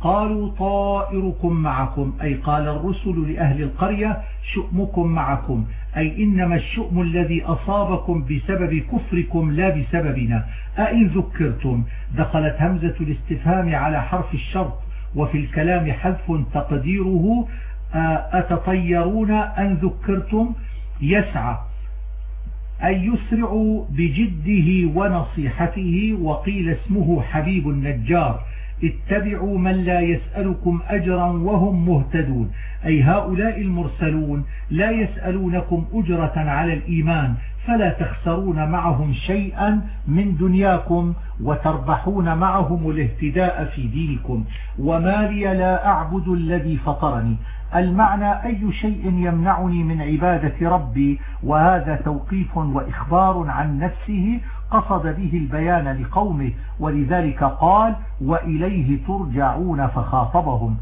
[SPEAKER 1] قالوا طائركم معكم أي قال الرسل لأهل القرية شؤمكم معكم. أي إنما الشؤم الذي أصابكم بسبب كفركم لا بسببنا. أئن ذكرتم دخلت همزة الاستفهام على حرف الشرط وفي الكلام حذف تقديره أتطيرون أن ذكرتم يسعى أن يسرع بجده ونصيحته وقيل اسمه حبيب النجار اتبعوا من لا يسألكم أجرا وهم مهتدون أي هؤلاء المرسلون لا يسألونكم أجرة على الإيمان فلا تخسرون معهم شيئا من دنياكم وتربحون معهم الاهتداء في دينكم وما لي لا أعبد الذي فطرني المعنى أي شيء يمنعني من عبادة ربي وهذا توقيف وإخبار عن نفسه قصد به البيان لقومه ولذلك قال وإليه ترجعون فخاطبهم.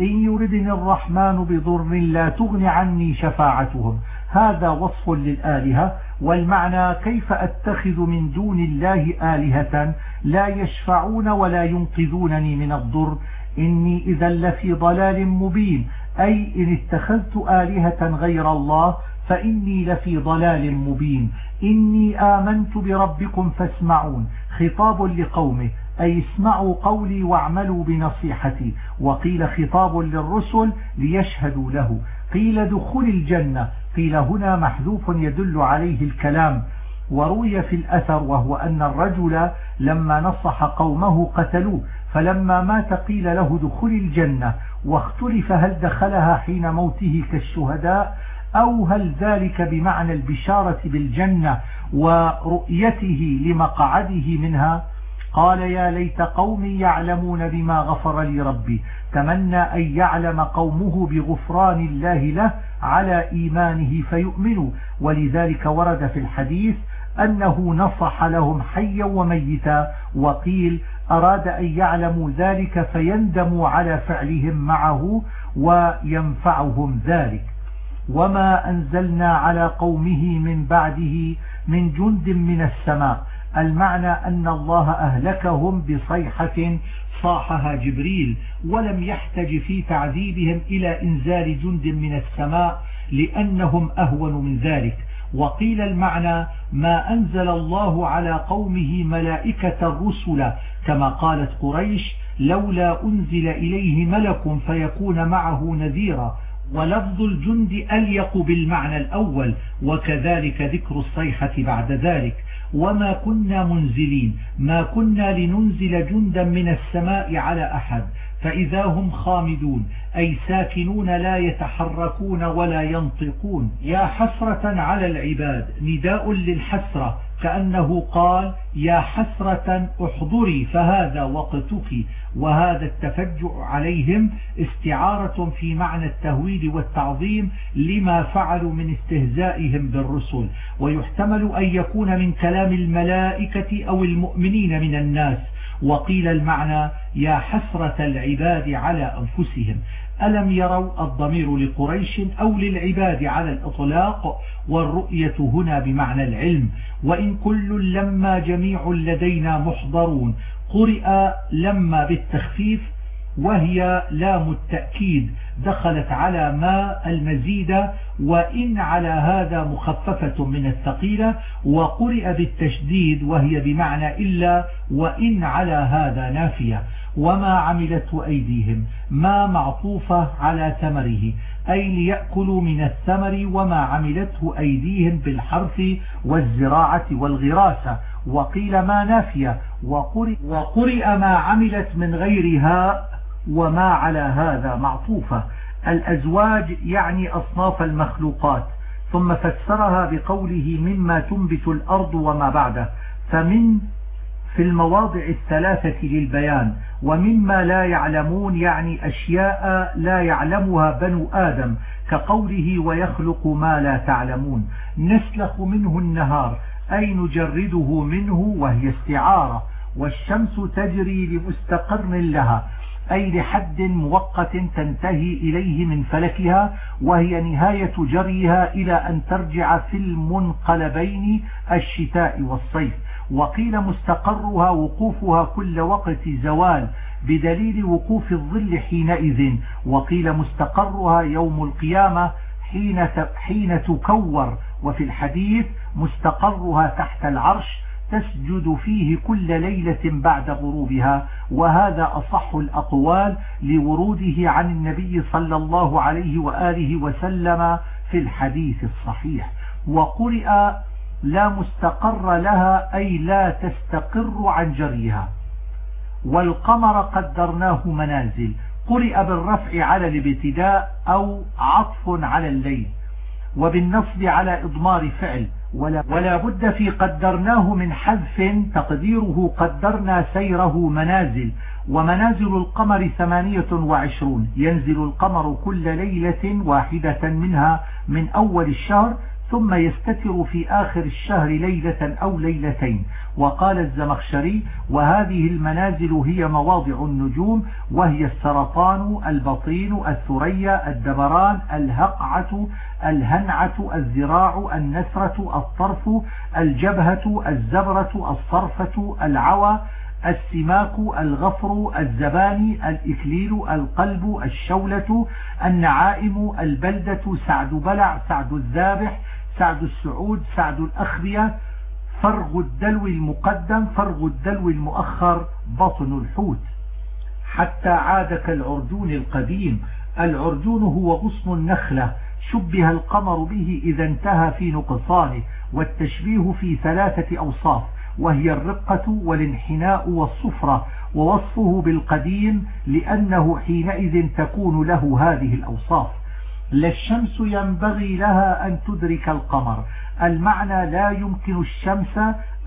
[SPEAKER 1] إن يردني الرحمن بضر لا تغن عني شفاعتهم. هذا وصف للآلهة والمعنى كيف أتخذ من دون الله آلهة لا يشفعون ولا ينقذونني من الضر؟ إني إذا لفي ضلال مبين أي إن اتخذت آلهة غير الله فإني لفي ضلال مبين. إني آمنت بربكم فاسمعون. خطاب لقومه أي اسمعوا قولي واعملوا بنصيحتي. وقيل خطاب للرسل ليشهدوا له. قيل دخول الجنة قيل هنا محذوف يدل عليه الكلام. وروي في الأثر وهو أن الرجل لما نصح قومه قتلوه فلما مات قيل له دخول الجنة واختلف هل دخلها حين موته كالشهداء أو هل ذلك بمعنى البشارة بالجنة ورؤيته لمقعده منها؟ قال يا ليت قومي يعلمون بما غفر لي ربي تمنى أن يعلم قومه بغفران الله له على إيمانه فيؤمنوا. ولذلك ورد في الحديث أنه نصح لهم حيا وميتا وقيل أراد أن يعلموا ذلك فيندموا على فعلهم معه وينفعهم ذلك. وما أنزلنا على قومه من بعده من جند من السماء. المعنى أن الله أهلكهم بصيحة صاحها جبريل ولم يحتج في تعذيبهم إلى إنزال جند من السماء لأنهم أهون من ذلك. وقيل المعنى ما أنزل الله على قومه ملائكة الرسل كما قالت قريش لولا أنزل إليه ملك فيكون معه نذيرا. ولفظ الجند أليق بالمعنى الأول وكذلك ذكر الصيحة بعد ذلك. وما كنا منزلين ما كنا لننزل جندا من السماء على أحد. فإذا هم خامدون أي ساكنون لا يتحركون ولا ينطقون. يا حسرة على العباد نداء للحسرة. كأنه قال يا حسرة احضري فهذا وقتك. وهذا التفجع عليهم استعارة في معنى التهويل والتعظيم لما فعلوا من استهزائهم بالرسل. ويحتمل أن يكون من كلام الملائكة أو المؤمنين من الناس. وقيل المعنى يا حسرة العباد على أنفسهم. ألم يروا الضمير لقريش أو للعباد على الإطلاق؟ والرؤية هنا بمعنى العلم. وإن كل لما جميع لدينا محضرون. قرئ لما بالتخفيف وهي لام التأكيد دخلت على ما المزيد وإن على هذا مخففة من الثقيلة وقرئ بالتشديد وهي بمعنى إلا وإن على هذا نافية. وما عملته أيديهم ما معطوفة على ثمره أي ليأكلوا من الثمر وما عملته أيديهم بالحرث والزراعة والغراسة. وقيل ما نافية وقرئ, وقرئ ما عملت من غيرها وما على هذا معطوفة. الأزواج يعني أصناف المخلوقات. ثم فسرها بقوله مما تنبت الأرض وما بعده. فمن في المواضع الثلاثة للبيان. ومما لا يعلمون يعني أشياء لا يعلمها بنو آدم. كقوله ويخلق ما لا تعلمون. نسلخ منه النهار. أي نجرده منه وهي استعارة. والشمس تجري لمستقر لها. أي لحد مؤقت تنتهي إليه من فلكها وهي نهاية جريها إلى أن ترجع في المنقلبين الشتاء والصيف. وقيل مستقرها وقوفها كل وقت زوال بدليل وقوف الظل حينئذ. وقيل مستقرها يوم القيامة حين حين تكور. وفي الحديث مستقرها تحت العرش تسجد فيه كل ليلة بعد غروبها وهذا أصح الأقوال لوروده عن النبي صلى الله عليه وآله وسلم في الحديث الصحيح. وقرئ لا مستقر لها أي لا تستقر عن جريها. والقمر قدرناه منازل قرئ بالرفع على الابتداء أو عطف على الليل وبالنصب على إضمار فعل ولا, بد في قدرناه من حذف تقديره قدرنا سيره منازل. ومنازل القمر ثمانية وعشرون. ينزل القمر كل ليلة واحدة منها من أول الشهر ثم يستتر في آخر الشهر ليلة أو ليلتين. وقال الزمخشري وهذه المنازل هي مواضع النجوم وهي السرطان البطين الثريا الدبران الهقعة الهنعة الذراع النسرة الطرف الجبهة الزبرة الصرفة العوى السماك الغفر الزباني الإكليل القلب الشولة النعائم البلدة سعد بلع سعد الذابح سعد السعود سعد الأخرية فرغ الدلو المقدم فرغ الدلو المؤخر بطن الحوت. حتى عاد كالعرجون القديم. العرجون هو غصن النخلة. شبه القمر به إذا انتهى في نقصانه والتشبيه في ثلاثة أوصاف. وهي الرقة والانحناء والصفرة. ووصفه بالقديم لأنه حينئذ تكون له هذه الأوصاف. لا الشمس ينبغي لها أن تدرك القمر. المعنى لا يمكن الشمس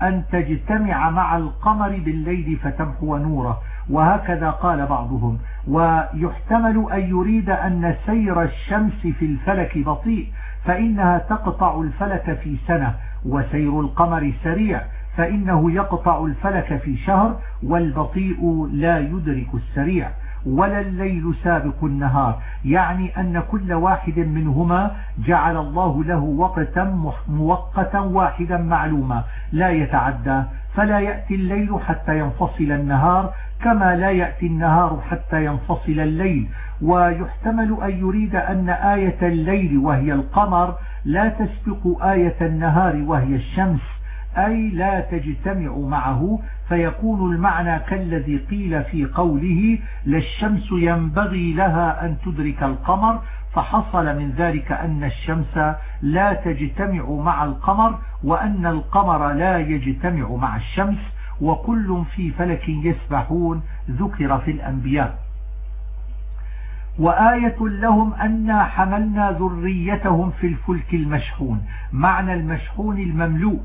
[SPEAKER 1] أن تجتمع مع القمر بالليل فتمحو نوره. وهكذا قال بعضهم. ويحتمل أن يريد أن سير الشمس في الفلك بطيء فإنها تقطع الفلك في سنة وسير القمر سريع فإنه يقطع الفلك في شهر والبطيء لا يدرك السريع. ولا الليل سابق النهار. يعني أن كل واحد منهما جعل الله له وقتا موقتا واحدا معلوما. لا يتعدى. فلا يأتي الليل حتى ينفصل النهار كما لا يأتي النهار حتى ينفصل الليل. ويحتمل أن يريد أن آية الليل وهي القمر لا تسبق آية النهار وهي الشمس. أي لا تجتمع معه فيكون المعنى كالذي قيل في قوله للشمس ينبغي لها أن تدرك القمر فحصل من ذلك أن الشمس لا تجتمع مع القمر وأن القمر لا يجتمع مع الشمس وكل في فلك يسبحون ذكر في الأنبياء. وآية لهم أنا حملنا ذريتهم في الفلك المشحون معنى المشحون المملوء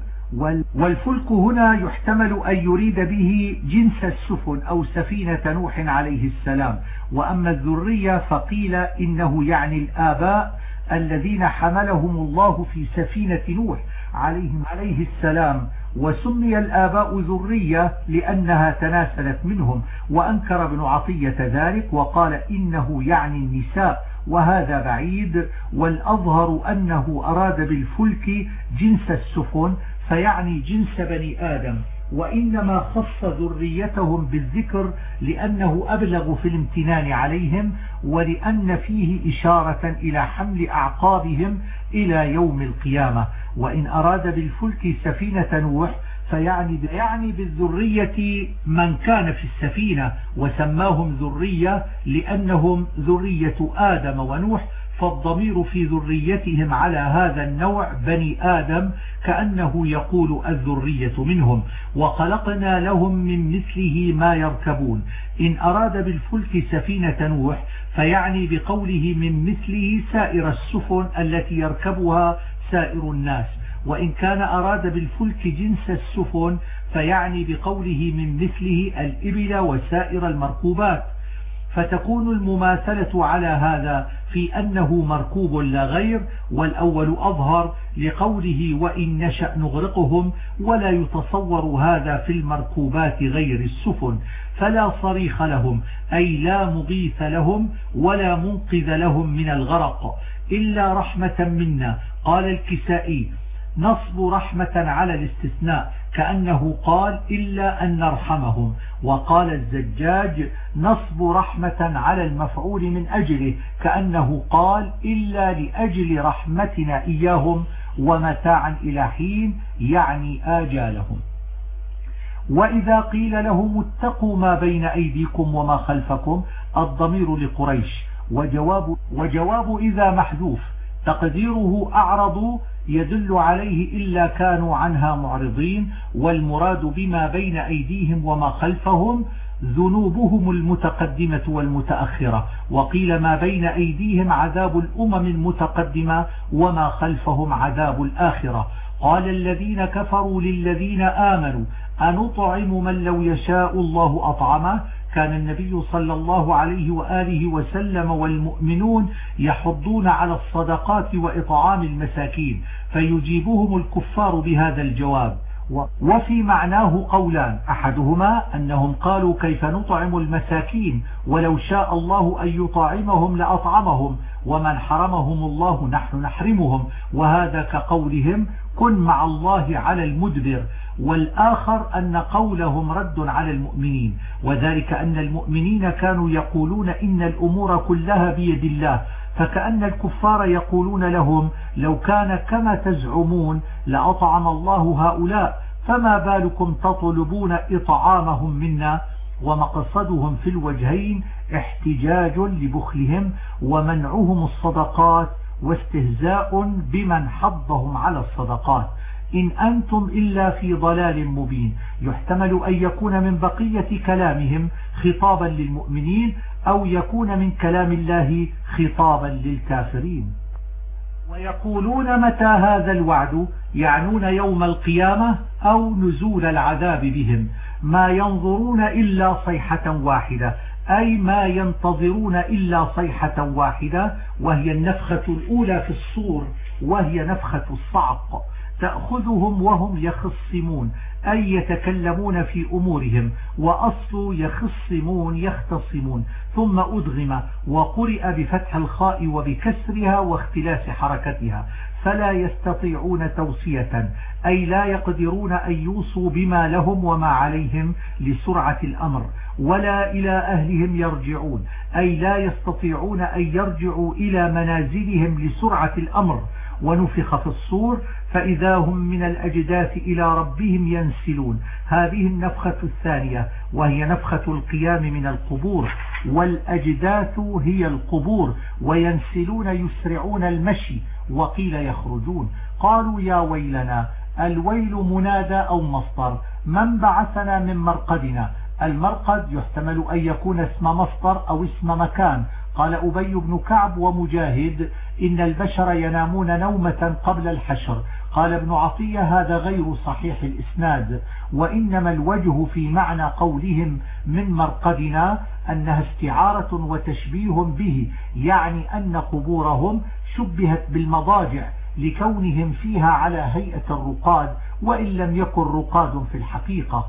[SPEAKER 1] والفلك هنا يحتمل أن يريد به جنس السفن أو سفينة نوح عليه السلام. وأما الذرية فقيل إنه يعني الآباء الذين حملهم الله في سفينة نوح عليهم عليه السلام. وسمي الآباء ذرية لأنها تناسلت منهم. وأنكر ابن عطية ذلك وقال إنه يعني النساء وهذا بعيد. والأظهر أنه أراد بالفلك جنس السفن فيعني جنس بني آدم وإنما خص ذريتهم بالذكر لأنه أبلغ في الامتنان عليهم ولأن فيه إشارة إلى حمل أعقابهم إلى يوم القيامة. وإن أراد بالفلك سفينة نوح فيعني يعني بالذرية من كان في السفينة وسماهم ذرية لأنهم ذرية آدم ونوح فالضمير في ذريتهم على هذا النوع بني آدم كأنه يقول الذرية منهم وخلقنا لهم من مثله ما يركبون. إن أراد بالفلك سفينة نوح فيعني بقوله من مثله سائر السفن التي يركبها سائر الناس. وإن كان أراد بالفلك جنس السفن فيعني بقوله من مثله الإبل وسائر المركوبات. فتكون المماثلة على هذا في أنه مركوب لا غير والأول أظهر لقوله وإن نشأ نغرقهم ولا يتصور هذا في المركوبات غير السفن فلا صريخ لهم أي لا مغيث لهم ولا منقذ لهم من الغرق إلا رحمة منا. قال الكسائي نصب رحمة على الاستثناء كأنه قال إلا أن نرحمهم. وقال الزجاج نصب رحمة على المفعول من أجله كأنه قال إلا لأجل رحمتنا إياهم ومتاعا إلى حين يعني آجالهم. وإذا قيل لهم اتقوا ما بين أيديكم وما خلفكم الضمير لقريش وجواب, وجواب إذا محذوف تقديره أعرضوا يدل عليه إلا كانوا عنها معرضين والمراد بما بين أيديهم وما خلفهم ذنوبهم المتقدمة والمتأخرة. وقيل ما بين أيديهم عذاب الأمم المتقدمة وما خلفهم عذاب الآخرة. قال الذين كفروا للذين آمنوا أنطعم من لو يشاء الله أطعمه؟ كان النبي صلى الله عليه وآله وسلم والمؤمنون يحضون على الصدقات وإطعام المساكين فيجيبهم الكفار بهذا الجواب. وفي معناه قولان أحدهما أنهم قالوا كيف نطعم المساكين ولو شاء الله أن يطعمهم لأطعمهم ومن حرمهم الله نحن نحرمهم وهذا كقولهم كن مع الله على المدبر. والآخر أن قولهم رد على المؤمنين وذلك أن المؤمنين كانوا يقولون إن الأمور كلها بيد الله فكأن الكفار يقولون لهم لو كان كما تزعمون لأطعم الله هؤلاء فما بالكم تطلبون إطعامهم منا؟ ومقصدهم في الوجهين احتجاج لبخلهم ومنعهم الصدقات واستهزاء بمن حضهم على الصدقات. إن أنتم إلا في ضلال مبين. يحتمل أن يكون من بقية كلامهم خطابا للمؤمنين أو يكون من كلام الله خطابا للكافرين. ويقولون متى هذا الوعد؟ يعنون يوم القيامة أو نزول العذاب بهم. ما ينظرون إلا صيحة واحدة. أي ما ينتظرون إلا صيحة واحدة وهي النفخة الأولى في الصور وهي نفخة الصعق. تأخذهم وهم يخصمون أي يتكلمون في أمورهم وأصل يخصمون يختصمون. ثم أدغم وقرئ بفتح الخاء وبكسرها واختلاس حركتها. فلا يستطيعون توصية أي لا يقدرون أن يوصوا بما لهم وما عليهم لسرعة الأمر ولا إلى أهلهم يرجعون أي لا يستطيعون أن يرجعوا إلى منازلهم لسرعة الأمر. ونفخ في الصور فإذا هم من الأجداث إلى ربهم ينسلون. هذه النفخة الثانية وهي نفخة القيام من القبور والأجداث هي القبور وينسلون يسرعون المشي وقيل يخرجون. قالوا يا ويلنا الويل منادى أو مصدر؟ من بعثنا من مرقدنا؟ المرقد يحتمل أن يكون اسم مصدر أو اسم مكان. قال أبي بن كعب ومجاهد إن البشر ينامون نومة قبل الحشر. قال ابن عطية هذا غير صحيح الإسناد وإنما الوجه في معنى قولهم من مرقدنا أنها استعارة وتشبيه به يعني أن قبورهم شبهت بالمضاجع لكونهم فيها على هيئة الرقاد وإن لم يكن رقاد في الحقيقة.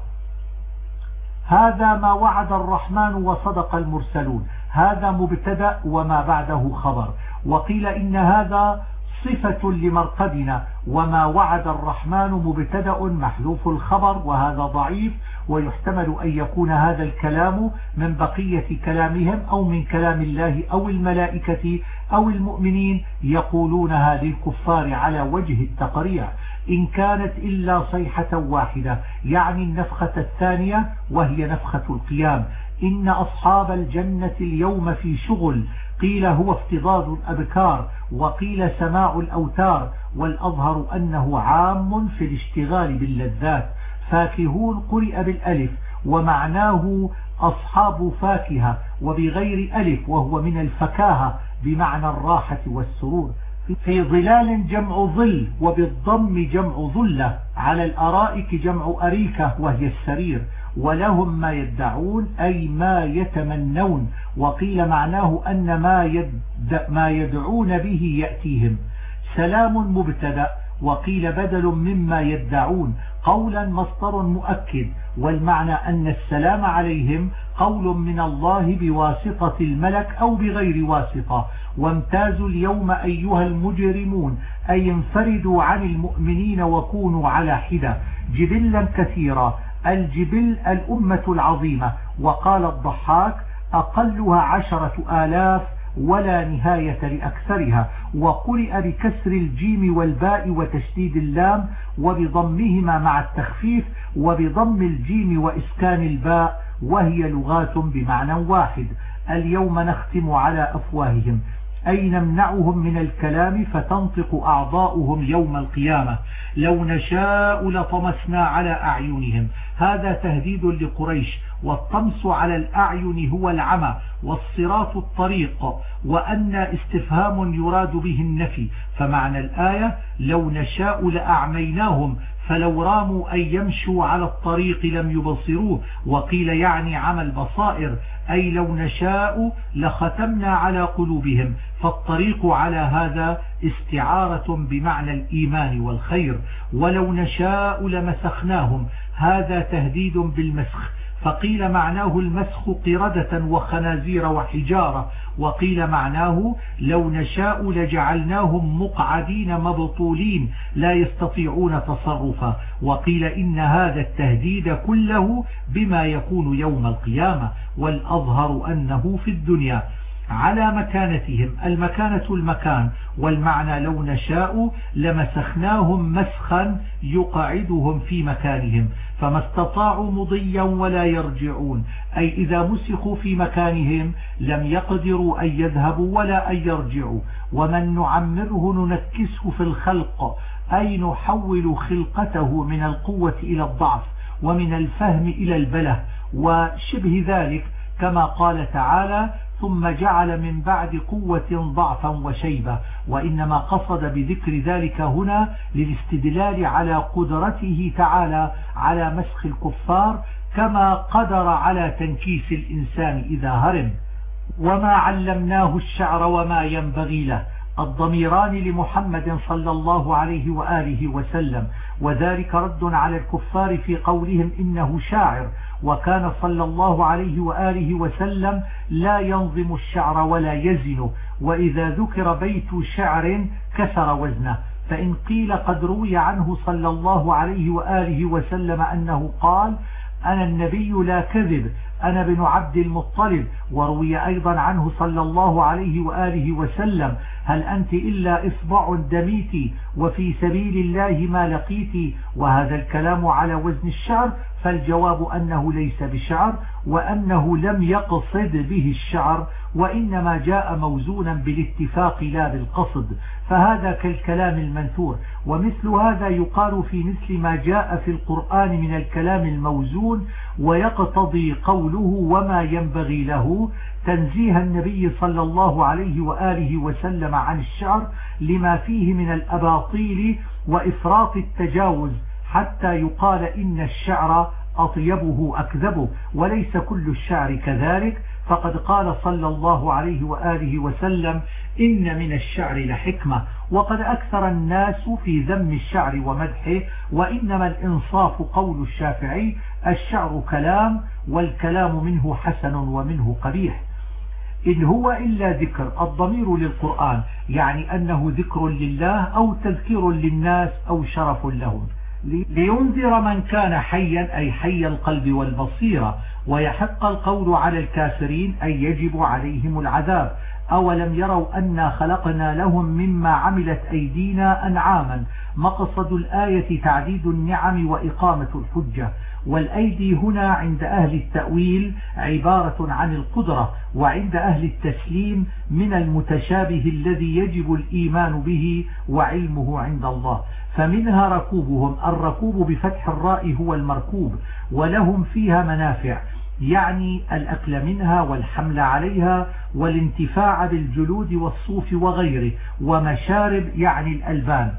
[SPEAKER 1] هذا ما وعد الرحمن وصدق المرسلون. هذا مبتدأ وما بعده خبر. وقيل إن هذا صفة لمرقدنا وما وعد الرحمن مبتدأ محذوف الخبر وهذا ضعيف ويحتمل أن يكون هذا الكلام من بقية كلامهم أو من كلام الله أو الملائكة أو المؤمنين يقولون هذه الكفار على وجه التقريع. إن كانت إلا صيحة واحدة يعني النفخة الثانية وهي نفخة القيام. إن أصحاب الجنة اليوم في شغل قيل هو افتضاد الأبكار وقيل سماع الأوتار والأظهر أنه عام في الاشتغال باللذات. فاكهون قرئ بالألف ومعناه أصحاب فاكهة وبغير ألف وهو من الفكاهة بمعنى الراحة والسرور. في ظلال جمع ظل وبالضم جمع ظلة. على الأرائك جمع أريكة وهي السرير. ولهم ما يدعون أي ما يتمنون. وقيل معناه أن ما, يد ما يدعون به يأتيهم. سلام مبتدأ وقيل بدل مما يدعون. قولا مصدر مؤكد والمعنى أن السلام عليهم قول من الله بواسطة الملك أو بغير واسطة. وامتازوا اليوم أيها المجرمون أي انفردوا عن المؤمنين وكونوا على حدة. جبلا كثيرا الجبل الأمة العظيمة. وقال الضحاك أقلها عشرة آلاف ولا نهاية لأكثرها وقرئ بكسر الجيم والباء وتشديد اللام وبضمهما مع التخفيف وبضم الجيم وإسكان الباء وهي لغات بمعنى واحد. اليوم نختم على أفواههم. أي نمنعهم من الكلام فتنطق أعضاؤهم يوم القيامة. لو نشاء لطمسنا على أعينهم. هذا تهديد لقريش والطمس على الأعين هو العمى والصراط الطريق وأن استفهام يراد به النفي. فمعنى الآية لو نشاء لأعميناهم فلو راموا أن يمشوا على الطريق لم يبصروه وقيل يعني عمى البصائر أي لو نشاء لختمنا على قلوبهم. فالطريق على هذا استعارة بمعنى الإيمان والخير. ولو نشاء لمسخناهم. هذا تهديد بالمسخ. فقيل معناه المسخ قردة وخنازير وحجارة وقيل معناه لو نشاء لجعلناهم مقعدين مبطولين لا يستطيعون تصرفا وقيل إن هذا التهديد كله بما يكون يوم القيامة والأظهر أنه في الدنيا. على مكانتهم. المكانة المكان والمعنى لو نشاء لمسخناهم مسخا يقعدهم في مكانهم. فما استطاعوا مضيا ولا يرجعون. أي إذا مسخوا في مكانهم لم يقدروا أن يذهبوا ولا أن يرجعوا. ومن نعمره ننكسه في الخلق أي نحول خلقته من القوة إلى الضعف ومن الفهم إلى البله. وشبه ذلك كما قال تعالى ثم جعل من بعد قوة ضعفا وشيبة وإنما قصد بذكر ذلك هنا للاستدلال على قدرته تعالى على مسخ الكفار كما قدر على تنكيس الإنسان إذا هرم. وما علمناه الشعر وما ينبغي له الضميران لمحمد صلى الله عليه وآله وسلم. وذلك رد على الكفار في قولهم إنه شاعر وكان صلى الله عليه وآله وسلم لا ينظم الشعر ولا يزنه وإذا ذكر بيت شعر كسر وزنه. فإن قيل قد روي عنه صلى الله عليه وآله وسلم أنه قال أنا النبي لا كذب أنا بن عبد المطلب. وروي أيضا عنه صلى الله عليه وآله وسلم هل أنت إلا إصبع دميت وفي سبيل الله ما لقيت وهذا الكلام على وزن الشعر فالجواب أنه ليس بشعر وأنه لم يقصد به الشعر وإنما جاء موزونا بالاتفاق لا بالقصد فهذا كالكلام المنثور ومثل هذا يقال في مثل ما جاء في القرآن من الكلام الموزون ويقتضي قوله وما ينبغي له تنزيه النبي صلى الله عليه وآله وسلم عن الشعر لما فيه من الأباطيل وإفراط التجاوز حتى يقال إن الشعر أطيبه أكذبه وليس كل الشعر كذلك. فقد قال صلى الله عليه وآله وسلم إن من الشعر لحكمة. وقد أكثر الناس في ذم الشعر ومدحه وإنما الإنصاف قول الشافعي الشعر كلام والكلام منه حسن ومنه قبيح. إن هو إلا ذكر الضمير للقرآن يعني أنه ذكر لله أو تذكير للناس أو شرف لهم. لينذر من كان حيا أي حي القلب والبصيرة ويحق القول على الكافرين أي يجب عليهم العذاب. أولم يروا أنا خلقنا لهم مما عملت أيدينا أنعاما. مقصد الآية تعديد النعم وإقامة الحجة. والأيدي هنا عند أهل التأويل عبارة عن القدرة وعند أهل التسليم من المتشابه الذي يجب الإيمان به وعلمه عند الله. فمنها ركوبهم. الركوب بفتح الراء هو المركوب ولهم فيها منافع يعني الأكل منها والحمل عليها والانتفاع بالجلود والصوف وغيره ومشارب يعني الألبان.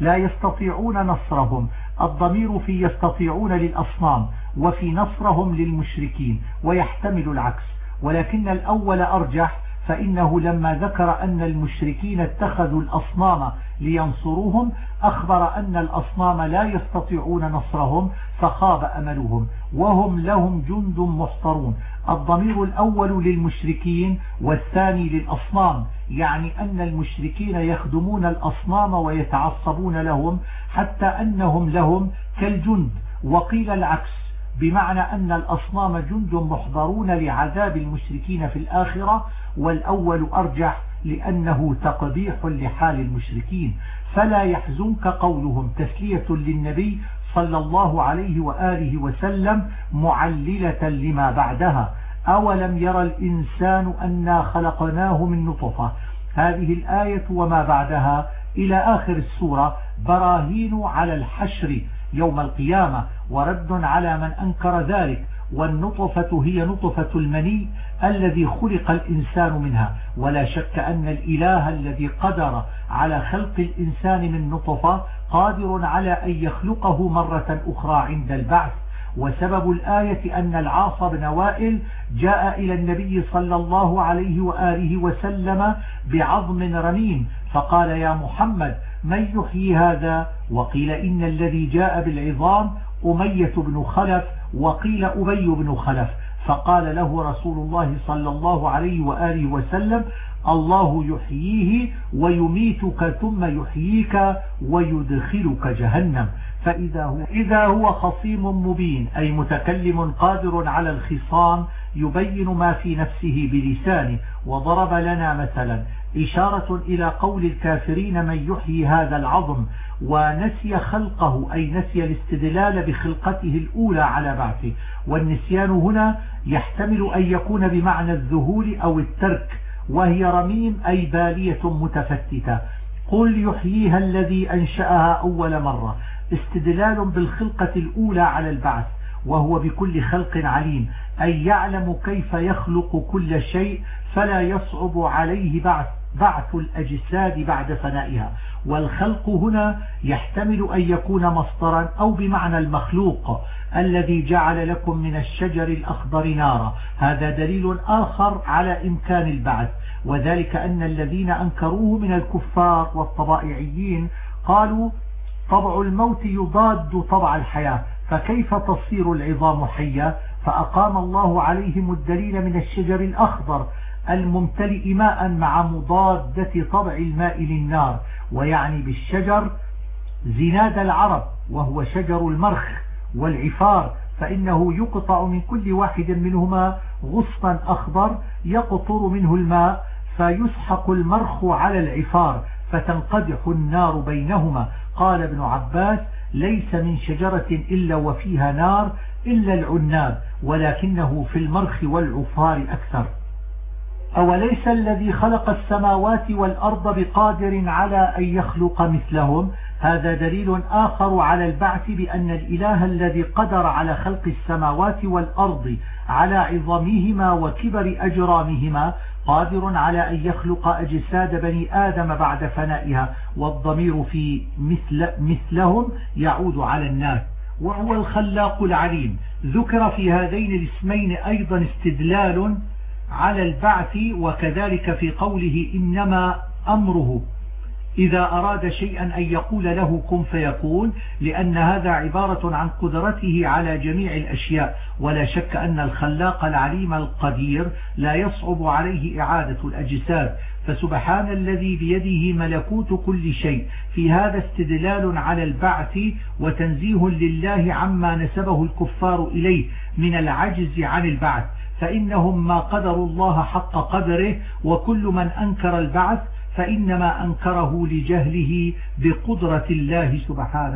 [SPEAKER 1] لا يستطيعون نصرهم. الضمير في يستطيعون للأصنام وفي نصرهم للمشركين ويحتمل العكس. ولكن الأول أرجح فإنه لما ذكر أن المشركين اتخذوا الأصنام لينصروهم أخبر أن الأصنام لا يستطيعون نصرهم فخاب أملهم وهم لهم جند محصرون الضمير الأول للمشركين والثاني للأصنام يعني أن المشركين يخدمون الأصنام ويتعصبون لهم حتى أنهم لهم كالجند. وقيل العكس بمعنى أن الأصنام جند محضرون لعذاب المشركين في الآخرة والأول أرجح لأنه تقبيح لحال المشركين. فلا يحزنك قولهم تسلية للنبي صلى الله عليه وآله وسلم معللة لما بعدها. أولم يرى الإنسان أنا خلقناه من نطفة؟ هذه الآية وما بعدها. إلى آخر السورة براهين على الحشر يوم القيامة ورد على من أنكر ذلك. والنطفة هي نطفة المني الذي خلق الإنسان منها. ولا شك أن الإله الذي قدر على خلق الإنسان من نطفة قادر على أن يخلقه مرة أخرى عند البعث. وسبب الآية أن العاص بن وائل جاء إلى النبي صلى الله عليه وآله وسلم بعظم رميم فقال يا محمد من يحيي هذا؟ وقيل إن الذي جاء بالعظام أمية بن خلف وقيل أبي بن خلف فقال له رسول الله صلى الله عليه وآله وسلم الله يحييه ويميتك ثم يحييك ويدخلك جهنم. فإذا هو, إذا هو خصيم مبين أي متكلم قادر على الخصام يبين ما في نفسه بلسانه. وضرب لنا مثلا إشارة إلى قول الكافرين من يحيي هذا العظم ونسي خلقه أي نسي الاستدلال بخلقته الأولى على بعثه. والنسيان هنا يحتمل أن يكون بمعنى الذهول أو الترك. وهي رميم أي بالية متفتتة. قل يحييها الذي أنشأها أول مرة. استدلال بالخلقة الأولى على البعث وهو بكل خلق عليم. أي يعلم كيف يخلق كل شيء فلا يصعب عليه بعث بعث الأجساد بعد فنائها. والخلق هنا يحتمل أن يكون مصدرا أو بمعنى المخلوق. الذي جعل لكم من الشجر الأخضر نارا. هذا دليل آخر على إمكان البعث. وذلك أن الذين أنكروه من الكفار والطبائعيين قالوا طبع الموت يضاد طبع الحياة فكيف تصير العظام حية؟ فأقام الله عليهم الدليل من الشجر الأخضر الممتلئ ماء مع مضادة طبع الماء للنار ويعني بالشجر زناد العرب وهو شجر المرخ. والعفار فإنه يقطع من كل واحد منهما غصنا أخضر يقطر منه الماء فيسحق المرخ على العفار فتنقدح النار بينهما. قال ابن عباس ليس من شجرة إلا وفيها نار إلا العناب ولكنه في المرخ والعفار أكثر. أوليس الذي خلق السماوات والأرض بقادر على أن يخلق مثلهم؟ هذا دليل آخر على البعث بأن الإله الذي قدر على خلق السماوات والأرض على عظمهما وكبر أجرامهما قادر على أن يخلق أجساد بني آدم بعد فنائها والضمير في مثل مثلهم يعود على الناس وهو الخلاق العليم. ذكر في هذين الاسمين أيضا استدلال على البعث وكذلك في قوله إنما أمره. إذا أراد شيئا أن يقول له كن فيكون لأن هذا عبارة عن قدرته على جميع الأشياء. ولا شك أن الخلاق العليم القدير لا يصعب عليه إعادة الأجساد. فسبحان الذي بيده ملكوت كل شيء. في هذا استدلال على البعث وتنزيه لله عما نسبه الكفار إليه من العجز عن البعث. فإنهم ما قدروا الله حق قدره وكل من أنكر البعث فإنما أنكره لجهله بقدرة الله سبحانه